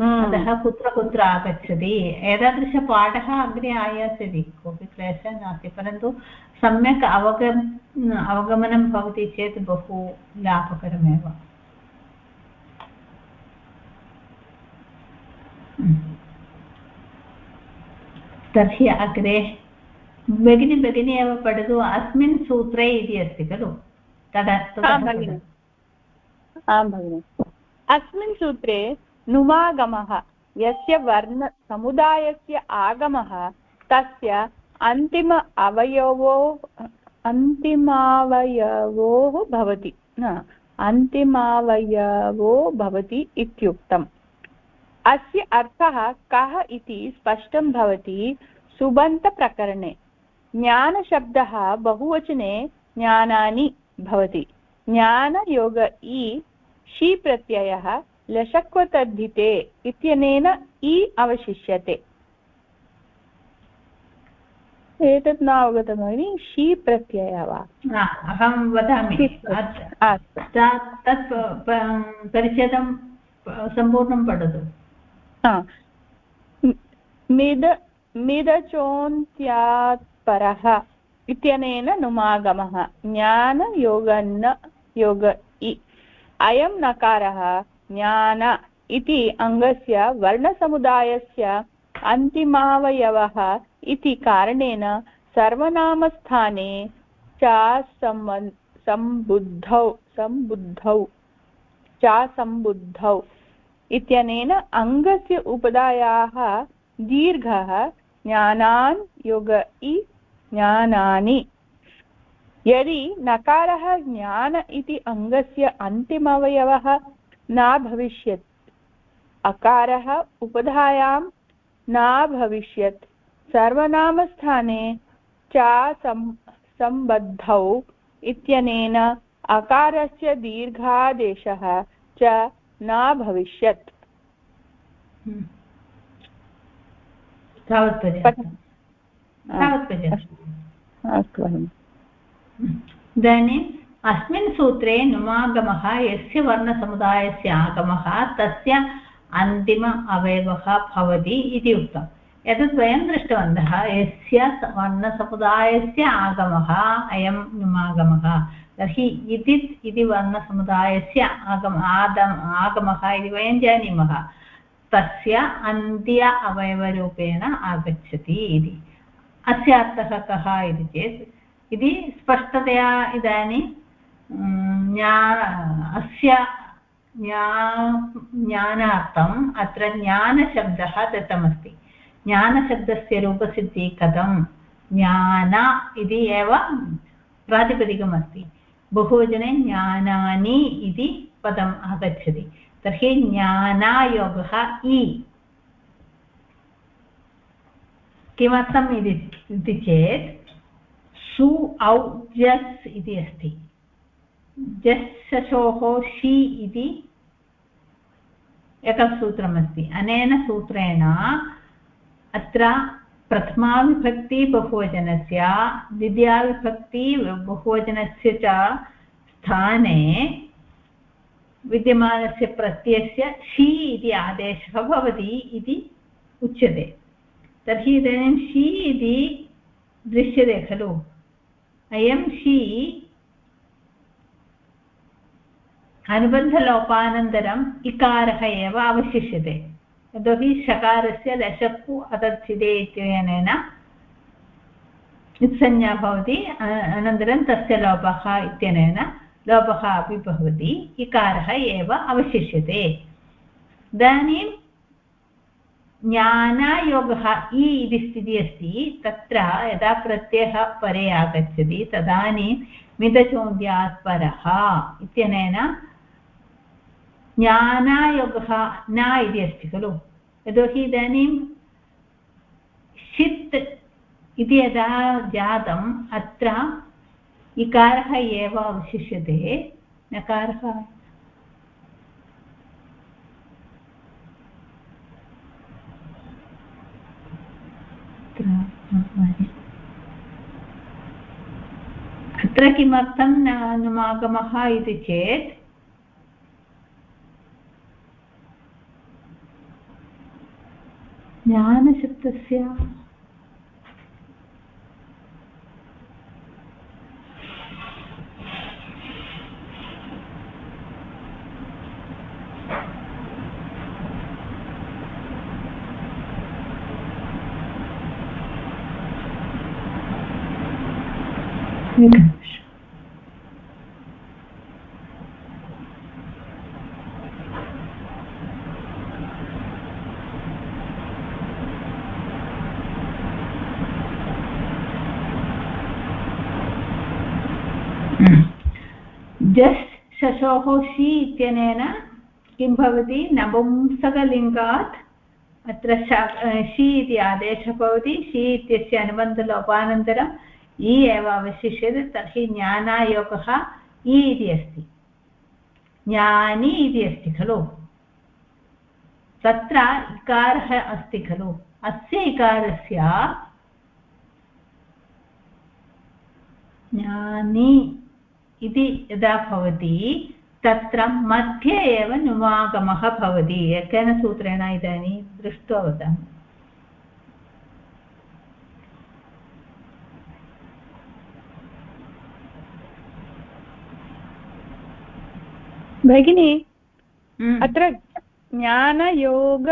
अतः कुत्र कुत्र आगच्छति। एतादृशपाठः अग्रे आयास्यति कोऽपि क्लेशः नास्ति परन्तु सम्यक् अवगम् अवगमनं भवति चेत् बहु लाभकरमेव। तर्हि अग्रे भगिनी भगिनी एव पठतु। अस्मिन् सूत्रे इति अस्ति खलु? तदा आं भगिनि। अस्मिन् सूत्रे नुमागमः। यस्य वर्णसमुदायस्य आगमः, तस्य अन्तिम अवयवो, अन्तिमावयवोः भवति। न, अन्तिमावयवो भवति इत्युक्तम्। अस्य अर्थः कः इति स्पष्टं भवति सुबन्तप्रकरणे। ज्ञानशब्दः बहुवचने ज्ञानानि भवति। ज्ञानयोग इ शी प्रत्ययः लशक्वतद्धिते इत्यनेन इ अवशिष्यते। एतत् न अवगतं भगिनि शी प्रत्ययः वा? अहं वदामि। तत् परिच्छेदं सम्पूर्णं पठतु। मिद मिदचोन्त्यात् परः इत्यनेन नुमागमः। ज्ञानयोगन्न योग इ अयं नकारः ज्ञान इति अङ्गस्य वर्णसमुदायस्य अन्तिमावयवः इति कारणेन सर्वनामस्थाने च सम्बुद्धौ सम्बुद्धौ च सम्बुद्धौ इत्यनेन अङ्गस्य उपदायाः दीर्घः ज्ञानान् योग इ ज्ञानानि। यदि नकारः ज्ञान इति अङ्गस्य अन्तिमवयवः न भविष्यत् अकारः उपधायां न भविष्यत् सर्वनामस्थाने च सम्बद्धौ इत्यनेन अकारस्य दीर्घादेशः च न भविष्यत् हम्म। अस्तु अस्मिन् सूत्रे नुमागमः, यस्य वर्णसमुदायस्य आगमः, तस्य अन्तिम अवयवः भवति इति उक्तम् एतत् वयं दृष्टवन्तः, यस्य वर्णसमुदायस्य आगमः, अयं नुमागमः। तर्हि इदित् इति वर्णसमुदायस्य आगम, आदम्, आगमः इति वयं जानीमः। तस्य अन्त्य अवयवरूपेण आगच्छति इति। अस्य अर्थः कः इति चेत्, इति स्पष्टतया इदानीं ज्ञा अस्य ज्ञा ज्ञानार्थम् अत्र ज्ञानशब्दः दत्तमस्ति। ज्ञानशब्दस्य रूपसिद्धिः कथं? ज्ञान इति एव प्रातिपदिकमस्ति। बहुवचने ज्ञानानि इति पदम् आगच्छति। तर्हि ज्ञानायोगः इ। किमर्थम् इति चेत् सु औ जस् इति अस्ति। जस्सोः षि इति एकं सूत्रमस्ति। अनेन सूत्रेण अत्र प्रथमाविभक्ति बहुवचनस्य, द्वितीयाविभक्ति बहुवचनस्य च स्थाने विद्यमानस्य प्रत्ययस्य षि इति आदेशः भवति इति उच्यते। तर्हि इदानीं षि इति दृश्यते खलु। अयं षि अनुबन्धलोपानन्तरम् इकारः एव अवशिष्यते यतोहि शकारस्य लशक्कु अतच्छिदे इत्यनेन इत्संज्ञा भवति अनन्तरं तस्य लोपः इत्यनेन लोपः अपि भवति इकारः एव अवशिष्यते इदानीं ज्ञानायोगः इ इति स्थितिः अस्ति तत्र यदा प्रत्ययः परे आगच्छति तदानीं मितचोन्द्यात् परः इत्यनेन ज्ञानायोगः न इति अस्ति खलु यतोहि इदानीं षित् इति यदा जातम् अत्र इकारः एव अवशिष्यते नकारः अत्र किमर्थं न अनुमागमः इति चेत् ज्ञानशब्दस्य Thank you. शशोः शी इत्यनेन किं भवति? नपुंसकलिङ्गात् अत्र शी इति आदेशः भवति। शी इत्यस्य अनुबन्धलोपानन्तरम् इ एव अवशिष्यते, तर्हि ज्ञानायोगः इ इति अस्ति। ज्ञानि इति अस्ति खलु। तत्र इकारः अस्ति खलु। अस्य इकारस्य ज्ञानि इति यदा भवति तत्र मध्ये एव नुमागमः भवति एकेन सूत्रेण इदानीं दृष्ट्वा वदामि भगिनी हम्म। अत्र ज्ञानयोग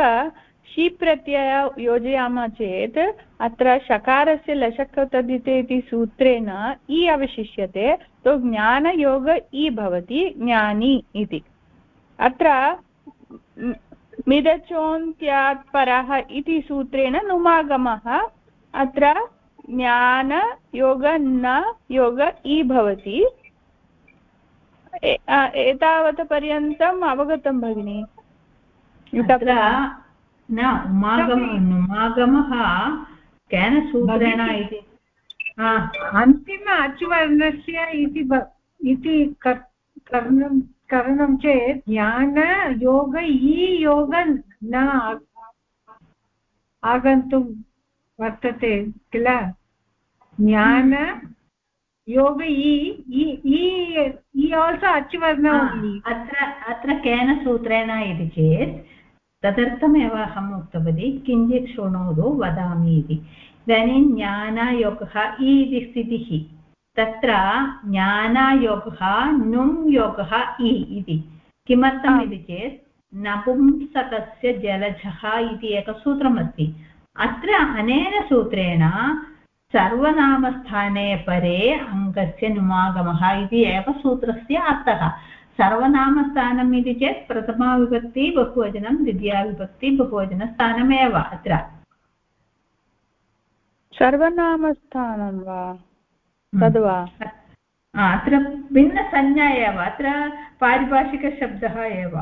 शीप्रत्यय योजयामः चेत् अत्र शकारस्य लशक् तदिते इति सूत्रेण इ अवशिष्यते तो ज्ञानयोग इ भवति, ज्ञानी इति। अत्र मिदचोन्त्यात् परः इति सूत्रेण नुमागमः। अत्र ज्ञानयोग न योग इ भवति। एतावत् पर्यन्तम् अवगतं भगिनि। न उमागम केन सूत्रेण इति? अन्तिम अचुवर्णस्य इति करणं करणं चेत् ज्ञान योग इ योग न आगन्तुं वर्तते किल? ज्ञान योग इ आल्सो अचुवर्ण अत्र अत्र केन सूत्रेण इति चेत् तदर्थमेव अहम् उक्तवती किञ्चित् शृणोतु वदामि इति इदानीं ज्ञानायोगः इ इति स्थितिः। तत्र ज्ञानायोगः नुम् योगः इ इति। किमर्थम् इति चेत् नपुंसकस्य जलजः इति एकसूत्रमस्ति अत्र अनेन सूत्रेण सर्वनामस्थाने परे अङ्गस्य नुमागमः इति एव सूत्रस्य अर्थः। सर्वनामस्थानम् इति चेत् प्रथमाविभक्ति बहुवचनं द्वितीयाविभक्ति बहुवचनस्थानमेव अत्र। सर्वनामस्थानं वा। तद् वा? अत्र भिन्नसंज्ञा एव अत्र पारिभाषिकशब्दः एव।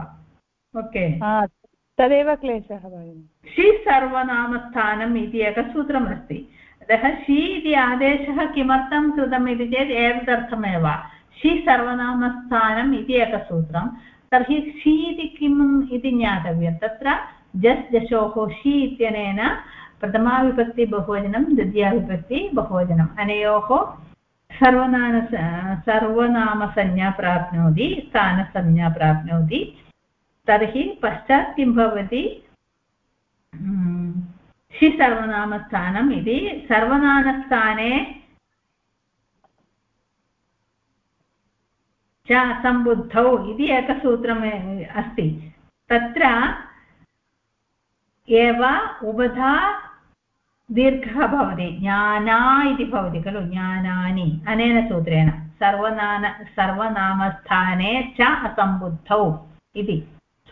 ओके। तदेव क्लेशः भगिनि। शि सर्वनामस्थानम् इति एकसूत्रमस्ति अतः शि इति आदेशः किमर्थं कृतम् इति चेत् एतदर्थमेव। शि सर्वनामस्थानम् इति एकसूत्रं। तर्हि शि इति किम् इति ज्ञातव्यं। तत्र जस् जशोः शि इत्यनेन प्रथमाविभक्ति बहुवचनं, द्वितीयाविभक्ति बहुवचनम् अनयोः सर्वनाम सर्वनामसंज्ञा प्राप्नोति, स्थानसंज्ञा प्राप्नोति। तर्हि पश्चात् किं भवति? षि सर्वनामस्थानम् इति सर्वनामस्थाने च सम्बुद्धौ इति एकसूत्रम् अस्ति तत्र एव उभधा दीर्घः भवति ज्ञाना इति भवति खलु ज्ञानानि अनेन सूत्रेण सर्वनाम सर्वनामस्थाने च असम्बुद्धौ इति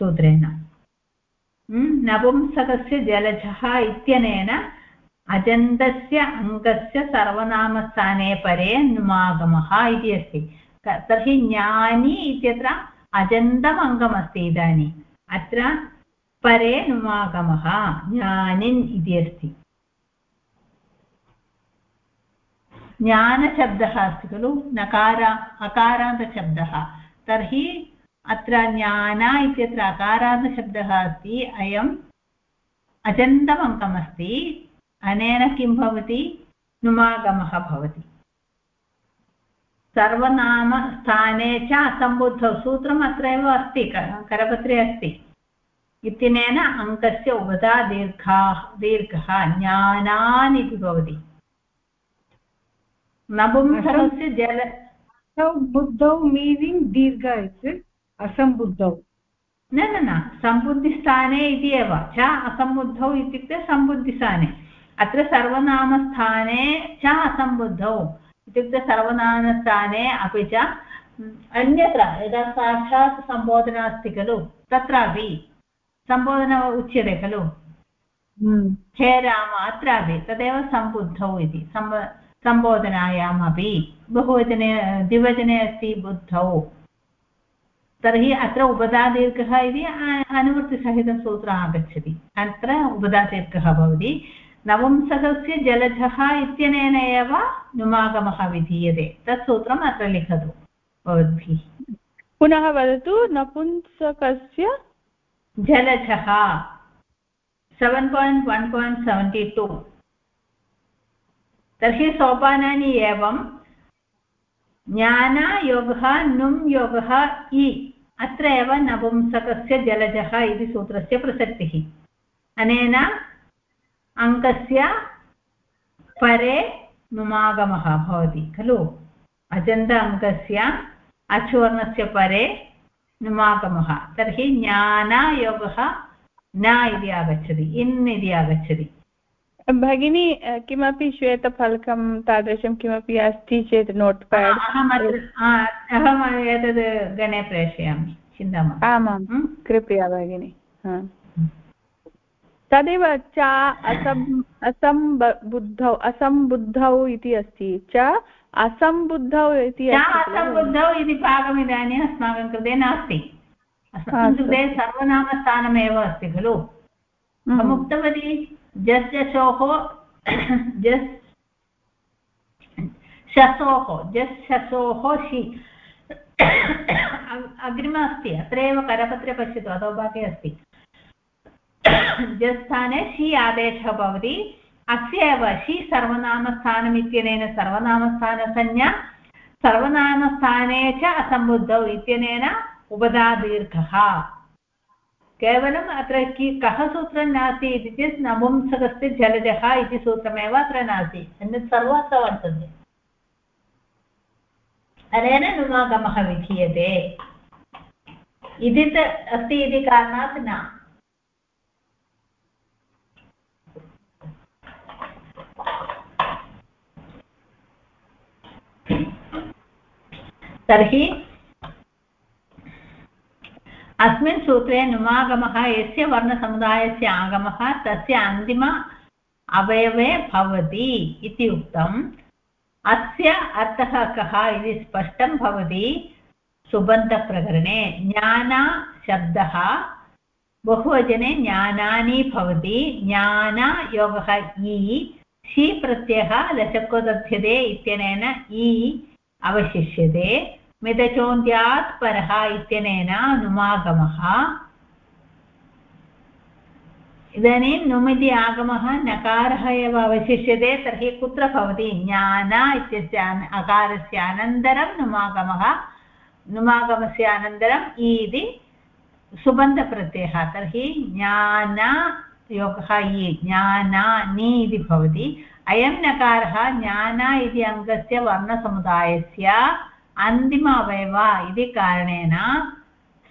सूत्रेण नपुंसकस्य जलजः इत्यनेन अजन्तस्य अङ्गस्य सर्वनामस्थाने परे नुमागमः इति अस्ति तर्हि ज्ञानी इत्यत्र अजन्तम् अङ्गमस्ति इदानीम् अत्र परे नुमागमः, ज्ञानिन् इति अस्ति। ज्ञानशब्दः अस्ति खलु, नकार, अकारान्तशब्दः। तर्हि अत्र ज्ञान इत्यत्र अकारान्तशब्दः अस्ति, अयम् अजन्तमङ्कमस्ति अनेन किं भवति? नुमागमः भवति। सर्वनामस्थाने च असम्बुद्धौ सूत्रम् अत्रैव अस्ति करपत्रे अस्ति। इत्यनेन अङ्कस्य उपधा दीर्घाः दीर्घः ज्ञानान् इति भवति। नपुंसकस्य जल बुद्धौ मीनिङ्ग् दीर्घ इति असम्बुद्धौ। न न न सम्बुद्धिस्थाने इति एव। च असम्बुद्धौ इत्युक्ते सम्बुद्धिस्थाने। अत्र सर्वनामस्थाने च असम्बुद्धौ। इत्युक्ते सर्वनामस्थाने अपि च अन्यत्र यदा साक्षात् सम्बोधना अस्ति खलु तत्रापि सम्बोधन उच्यते खलु। हे राम अत्रापि तदेव सम्बुद्धौ इति सम्ब सम्बोधनायामपि बहुवचने द्विवचने अस्ति बुद्धौ। तर्हि अत्र उपदादीर्घः इति अनुवृत्तिसहितं सूत्रम् आगच्छति अत्र उपदादीर्घः भवति। नवंसकस्य जलजः इत्यनेन एव नुमागमः विधीयते। तत् सूत्रम् अत्र लिखतु भवद्भिः। पुनः वदतु नपुंसकस्य जलजः seven point one point seventy two. तर्हि सोपानानि एवं ज्ञानयोगः नुं योगः इ अत्र एव नपुंसकस्य जलजः इति सूत्रस्य प्रसक्तिः। अनेन अङ्कस्य परे नुमागमः भवति खलु? अजन्त अङ्कस्य अचुवर्णस्य परे नुमागमः तर्हि ज्ञानयोगः न इति आगच्छति इन् इति आगच्छति। भगिनी किमपि श्वेतफलकं तादृशं किमपि अस्ति चेत् नोट् पेड् अहम् एतद् गणे प्रेषयामि चिन्ता मास्तु। आमां कृपया भगिनि तदेव च असम् असम्बुद्धौ असम्बुद्धौ इति अस्ति। च असम्बुद्धौ इति असम्बुद्धौ इति भागम् इदानीम् अस्माकं कृते नास्ति। अस्माकं कृते सर्वनामस्थानमेव अस्ति खलु? अहम् उक्तवती जस् जशोः जस् शसोः जस् शसोः शि अग्रिम अस्ति अत्रैव करपत्रे पश्यतु अधोभागे अस्ति। जस् स्थाने शि आदेशः भवति। अस्य एव शि सर्वनामस्थानम् इत्यनेन सर्वनामस्थानसंज्ञा, सर्वनामस्थाने च असम्बुद्धौ इत्यनेन उपदादीर्घः केवलम् अत्र कि कः सूत्रं नास्ति इति चेत् नपुंसकस्य जलजः इति सूत्रमेव अत्र नास्ति। अन्यत् सर्वत्र वर्तते। अनेन नुमागमः विधीयते। इति अस्ति इति कारणात् न। तर्हि अस्मिन् सूत्रे नुमागमः, यस्य वर्णसमुदायस्य आगमः, तस्य अन्तिम अवयवे भवति इति उक्तम्। अस्य अर्थः कः इति स्पष्टं भवति सुबन्तप्रकरणे। ज्ञाना शब्दः बहुवचने ज्ञानानि भवति। ज्ञानयोगः इ शि प्रत्ययः लचकोदध्यते इत्यनेन इ अवशिष्यते। मिदचोन्त्यात् परः इत्यनेन नुमागमः इदानीं नुम् इति आगमः नकारः एव अवशिष्यते तर्हि कुत्र भवति ज्ञान इत्यस्य अकारस्य अनन्तरं नुमागमः नुमागमस्य अनन्तरम् इति सुबन्धप्रत्ययः तर्हि ज्ञान इ ज्ञानानि इति भवति अयं नकारः ज्ञान इति अङ्गस्य वर्णसमुदायस्य अन्तिम अवयव इति कारणेन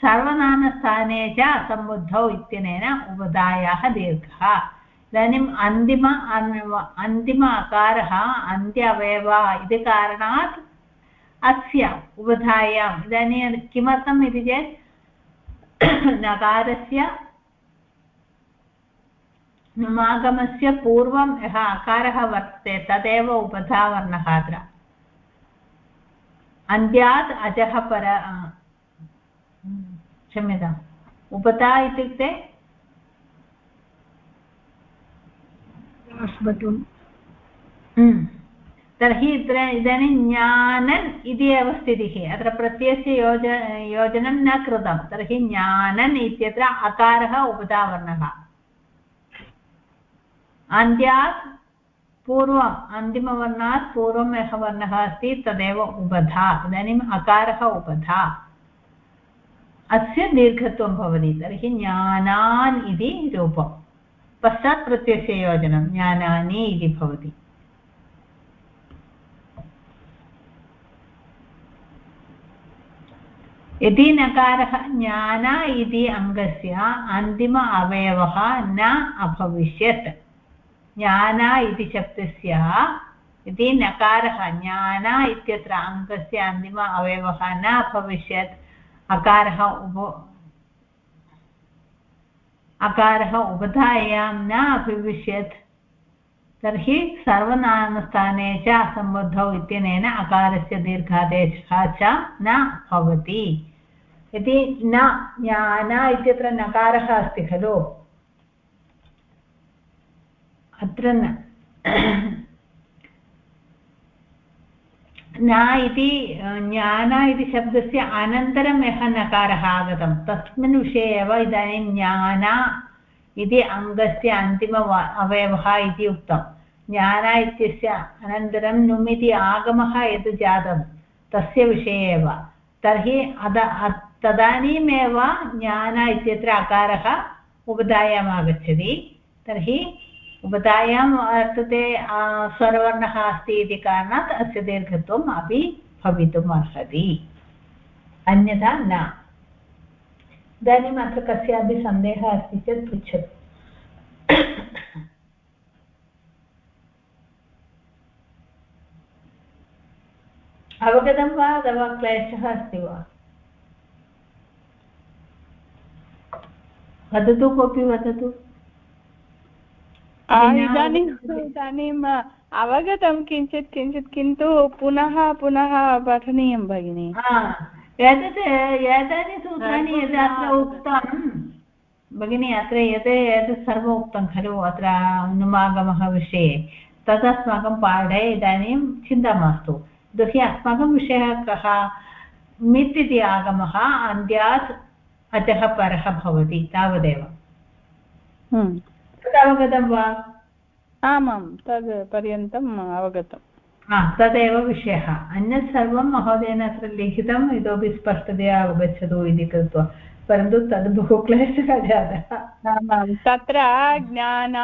सर्वनामस्थाने च असम्बुद्धौ इत्यनेन उपधायाः दीर्घः इदानीम् अन्तिम अन्तिम अकारः अन्त्य अवयव इति कारणात् अस्य उपधायाम् इदानीं किमर्थम् इति चेत् नकारस्य नुमागमस्य पूर्वं यः अकारः वर्तते तदेव उपधावर्णः अत्र अन्त्यात् अजः पर क्षम्यताम् उपता इत्युक्ते? तर्हि अत्र इदानीं ज्ञानन् इति एव स्थितिः। अत्र प्रत्ययस्य योज योजनं न कृतं। तर्हि ज्ञानन् इत्यत्र अकारः उपधावर्णः अन्त्यात् पूर्वम् अन्तिमवर्णात् पूर्वं यः वर्णः अस्ति, तदेव उपधा इदानीम् अकारः उपधा। अस्य दीर्घत्वं भवति, तर्हि ज्ञानान् इति रूपं। पश्चात् प्रत्ययस्य योजनं, ज्ञानानि इति भवति। यदि नकारः ज्ञान इति अङ्गस्य अन्तिम अवयवः न अभविष्यत् ज्ञान इति शब्दस्य। इति नकारः। ज्ञान इत्यत्र अङ्गस्य अन्तिम अवयवः न भविष्यत् अकारः उप अकारः उपधायां न अभिविश्यत्। तर्हि सर्वनामस्थाने च असम्बुद्धौ इत्यनेन अकारस्य दीर्घादेशः च न भवति। यदि न ज्ञान इत्यत्र नकारः अस्ति खलु। अत्र न इति ज्ञान इति शब्दस्य अनन्तरं यः नकारः आगतं, तस्मिन् विषये एव इदानीं ज्ञान इति अङ्गस्य अन्तिम अवयवः इति उक्तं। ज्ञान इत्यस्य अनन्तरं नुम् आगमः यद् जातं, तस्य विषये एव। तर्हि अद तदानीमेव ज्ञान इत्यत्र अकारः उपधायाम् आगच्छति तर्हि उपधायां वर्तते स्वरवर्णः अस्ति इति कारणात् अस्य दीर्घत्वम् अपि भवितुम् अर्हति। अन्यथा न। इदानीम् अत्र कस्यापि सन्देहः अस्ति चेत् पृच्छतु। अवगतं वा अथवा क्लेशः अस्ति वा? वदतु कोऽपि, वदतु। इदानीम् इदानीम् अवगतं किञ्चित् किञ्चित् किन्तु पुनः पुनः पठनीयं भगिनि। एतत् एतानि सूत्राणि यद् अत्र उक्तं भगिनि अत्र यत् एतत् सर्वम् उक्तं खलु अत्र अनुमागमः विषये। तत् अस्माकं पाठे इदानीं चिन्ता मास्तु। यतोहि अस्माकं विषयः कः? मित् इति आगमः अन्त्यात् अतः परः भवति तावदेव। हम्म। अवगतं वा? आमां तद् पर्यन्तम् अवगतम्। तदेव विषयः। अन्यत् सर्वं महोदयेन अत्र लिखितम् इतोपि स्पष्टतया अवगच्छतु इति कृत्वा। परन्तु तद् बहु क्लेशः जातः। तत्र ज्ञान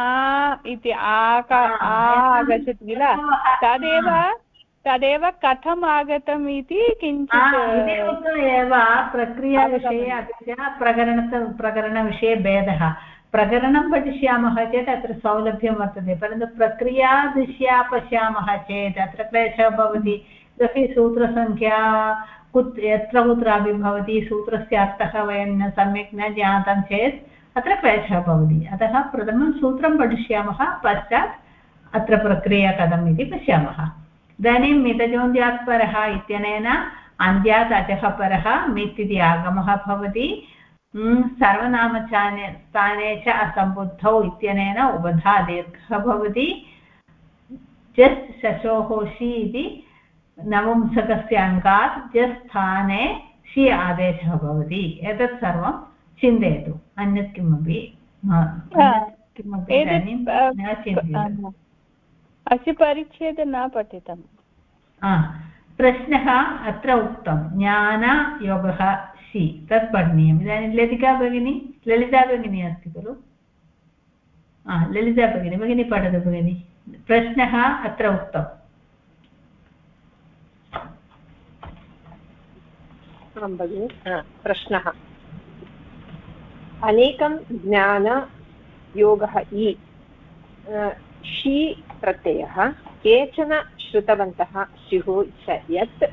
इति आगच्छति किल? तदेव तदेव कथम् आगतम् इति किञ्चित् एव प्रक्रियाविषये अपि च प्रकरण प्रकरणविषये भेदः। प्रकरणं पठिष्यामः चेत् अत्र सौलभ्यं वर्तते, परन्तु प्रक्रियादृश्या पश्यामः चेत् अत्र क्लेशः भवति। यतोहि सूत्रसङ्ख्या कुत्, यत्र कुत्रापि भवति, सूत्रस्य अर्थः वयं न सम्यक् न ज्ञातं चेत् अत्र क्लेशः भवति। अतः प्रथमं सूत्रं पठिष्यामः, पश्चात् अत्र प्रक्रिया कथम् इति पश्यामः। इदानीं मितजोन्द्यात् इत्यनेन अन्त्यात् अजः परः मित् इति आगमः भवति। सर्वनामचाने स्थाने च असम्बुद्धौ इत्यनेन उपधा दीर्घः भवति जस् शशोः शि इति नवंसकस्य अङ्गात् जस् स्थाने शि आदेशः भवति एतत् सर्वं चिन्तयतु अन्यत् किमपि किमपि इदानीं न चिन्तयतु अस्य परिच्छेद न पठितम् प्रश्नः अत्र उक्तं ज्ञानयोगः सि तत् पठनीयम् इदानीं ललिता भगिनी ललिता भगिनी अस्ति खलु हा ललिता भगिनी भगिनी पठतु भगिनि प्रश्नः अत्र उक्तम् आं भगिनि प्रश्नः अनेकं ज्ञानयोगः इ षि प्रत्ययः केचन श्रुतवन्तः स्युः च यत्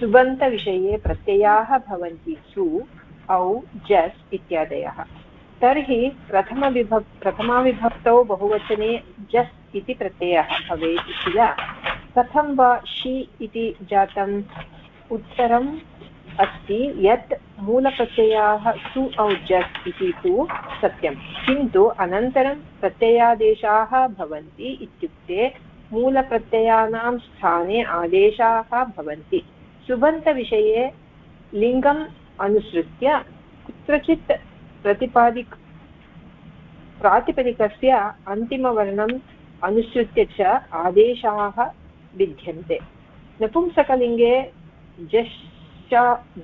सुबन्तविषये प्रत्ययाः भवन्ति सु, औ, जस् इत्यादयः। तर्हि प्रथमविभक्, प्रथमाविभक्तौ बहुवचने जस् इति प्रत्ययः भवेत् किल? कथं वा षि इति जातम्? उत्तरम् अस्ति यत् मूलप्रत्ययाः सु, औ, जस् इति तु सत्यं किन्तु अनन्तरं प्रत्ययादेशाः भवन्ति इत्युक्ते मूलप्रत्ययानां स्थाने आदेशाः भवन्ति। सुबन्तविषये लिङ्गम् अनुसृत्य कुत्रचित् प्रतिपादिक प्रातिपदिकस्य अन्तिमवर्णम् अनुसृत्य च आदेशाः विद्यन्ते। नपुंसकलिङ्गे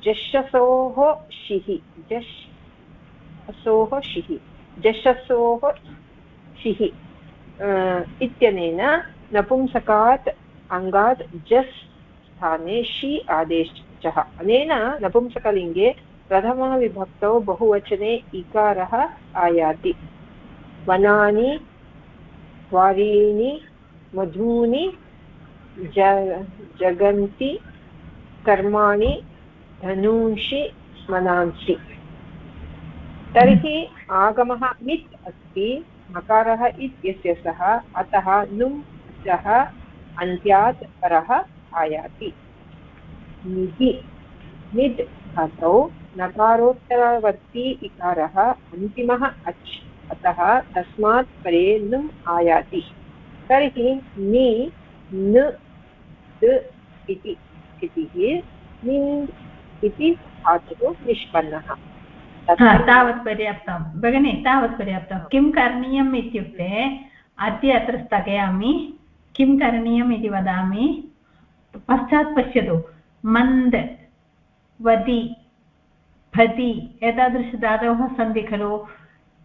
जशसोः शिः जश् असोः शिः जशसोः शिः इत्यनेन नपुंसकात्, अङ्गात् जस् स्थाने षि आदेशः। अनेन नपुंसकलिङ्गे प्रथमविभक्तौ बहुवचने इकारः आयाति। वनानि वारीणि मधूनि, ज, जगन्ति, कर्माणि, धनूंषि, मनांसि। तर्हि आगमः मित् अस्ति, मकारः इत्यस्य सः, अतः नुम् सः अन्त्यात् परः आयाति। निधि। निद् धातौ नकारोत्तरवर्ती इकारः अन्तिमः अच् अतः तस्मात् परे नुम् आयाति। तर्हि नि न इति स्थितिः निन्द् इति धातुः निष्पन्नः। तावत् पर्याप्तं। भगिनि तावत् पर्याप्तं। किं करणीयम् इत्युक्ते अद्य अत्र स्थगयामि। किं करणीयम् इति वदामि। पश्चात् पश्यतु मन्द् वदि भति एतादृशधातवः सन्ति खलु।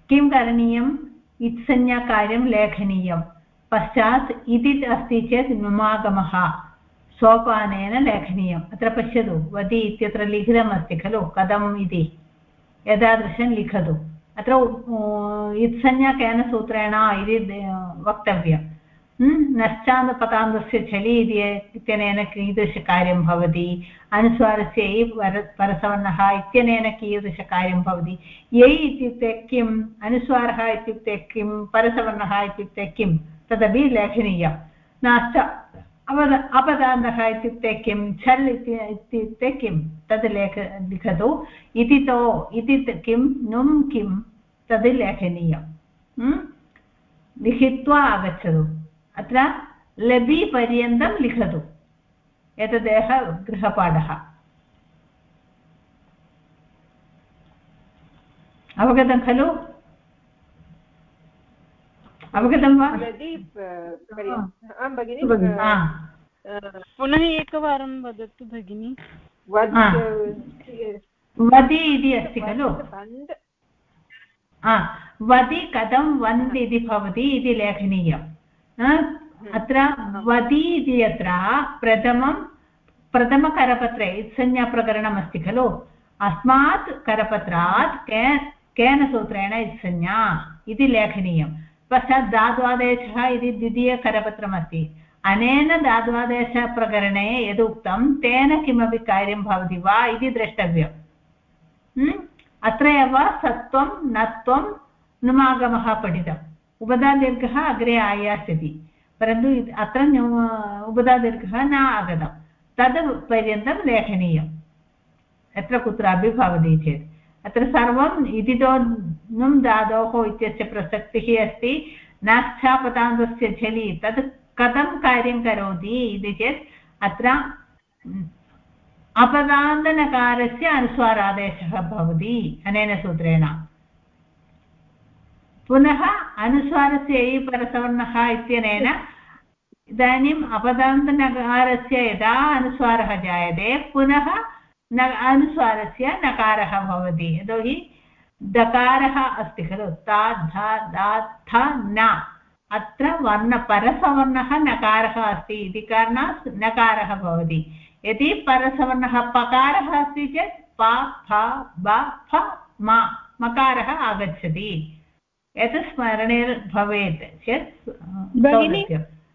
किं करणीयम्? इत्संज्ञाकार्यं लेखनीयं पश्चात् इति अस्ति चेत् नुमागमः। सोपानेन लेखनीयम्। अत्र पश्यतु वदि इत्यत्र लिखितमस्ति खलु, कथम् इति। एतादृशं लिखतु। अत्र इत्संज्ञा केन सूत्रेण इति वक्तव्यं नश्चान्तपदान्तस्य झलि इति इत्यनेन कीदृशकार्यं भवति अनुस्वारस्य ऐ पर परसवर्णः इत्यनेन कीदृशकार्यं भवति यै इत्युक्ते किम् अनुस्वारः इत्युक्ते किं परसवर्णः इत्युक्ते किं तदपि लेखनीयं नाश्च अवद अपदान्तः इत्युक्ते किं छल् इत्युक्ते किं तद् लेख लिखतु इति तो इति किं नुं किं तद् लेखनीयं लिखित्वा आगच्छतु अत्र लबि लिखतु। एतदेव गृहपाठः। अवगतं खलु? अवगतं वा? पुनः एकवारं वदतु भगिनि। वदि इति अस्ति खलु? वदि कथं वन्द् इति भवति इति लेखनीयम्। अत्र वदि इति अत्र प्रथमं प्रथमकरपत्रे इत्संज्ञाप्रकरणमस्ति खलु। अस्मात् करपत्रात् के केन सूत्रेण इत्संज्ञा इति लेखनीयं पश्चात् धाद्वादेशः इति द्वितीयकरपत्रमस्ति। अनेन धाद्वादेशप्रकरणे यदुक्तं तेन किमपि कार्यं भवति वा इति द्रष्टव्यम्। अत्र एव सत्वं नत्वं नुमागमः पठितम्। उपधादीर्घः अग्रे आयास्यति परन्तु अत्र उपधादीर्घः न आगतं तद् पर्यन्तं लेखनीयम् यत्र कुत्रापि भवति चेत् अत्र सर्वम् इतितो नुं धातोः इत्यस्य प्रसक्तिः अस्ति नाक्षापदान्तस्य झलि तत् कथं कार्यं करोति इति चेत् अत्र अपदान्तनकारस्य अनुस्वारादेशः भवति अनेन सूत्रेण पुनः अनुस्वारस्य यै परसवर्णः इत्यनेन इदानीम् अपदान्तनकारस्य यदा अनुस्वारः जायते, पुनः न अनुस्वारस्य नकारः भवति। यतोहि दकारः अस्ति खलु। ता, ध, दा, थ, न। अत्र वर्णपरसवर्णः नकारः अस्ति इति कारणात् नकारः भवति। यदि परसवर्णः पकारः अस्ति चेत् प, फ, ब, फ मकारः आगच्छति। एतत् स्मरणे भवेत् चेत्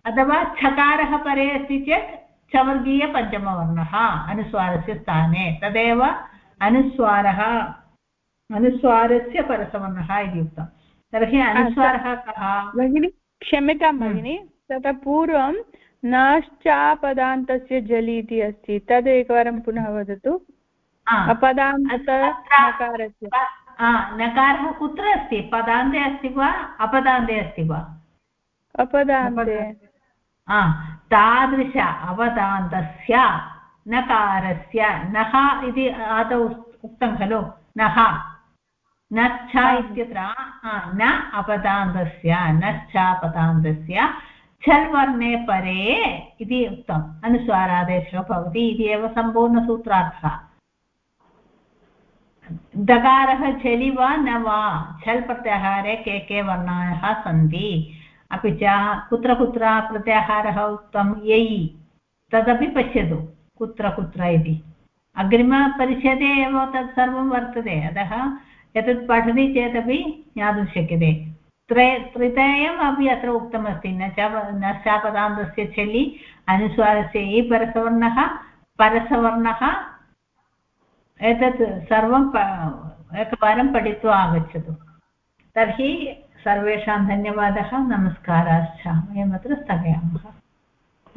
अथवा छकारः परे अस्ति चेत् चवर्गीयपञ्चमवर्णः अनुस्वारस्य स्थाने तदेव अनुस्वारः अनुस्वारस्य परसवर्णः इति उक्तं। तर्हि अनुस्वारः कः? भगिनि क्षम्यतां हम्म। भगिनि ततः पूर्वं नश्चापदान्तस्य जलि इति अस्ति तद् एकवारं पुनः वदतु। अपदान्तनकारस्य नकारः कुत्र अस्ति पदान्ते अस्ति वा अपदान्ते अस्ति वा. अपदान्ते तादृश अवदान्तस्य नकारस्य नः इति आदौ उक्तं खलु नः नश्च इत्यत्र न अपदान्तस्य नश्चापदान्तस्य छल् वर्णे परे इति उक्तम् अनुस्वारादेशः भवति इति एव सम्पूर्णसूत्रार्थः दकारः झलि वा न वा छल् प्रत्याहारे के के वर्णाः सन्ति। अपि च कुत्र कुत्र प्रत्याहारः उक्तं यै तदपि पश्यतु कुत्र कुत्र इति। अग्रिमपरिच्छेदे एव तत् वर्तते, अतः एतत् पठति चेदपि ज्ञातुं शक्यते। त्रय त्रितयम् अपि अत्र उक्तमस्ति, न च न शापदान्तस्य चलि, अनुस्वारस्य इ परसवर्णः परसवर्णः एतत् सर्वं एकवारं पठित्वा आगच्छतु। तर्हि सर्वेषां धन्यवादः नमस्काराश्च। वयमत्र स्थगयामः।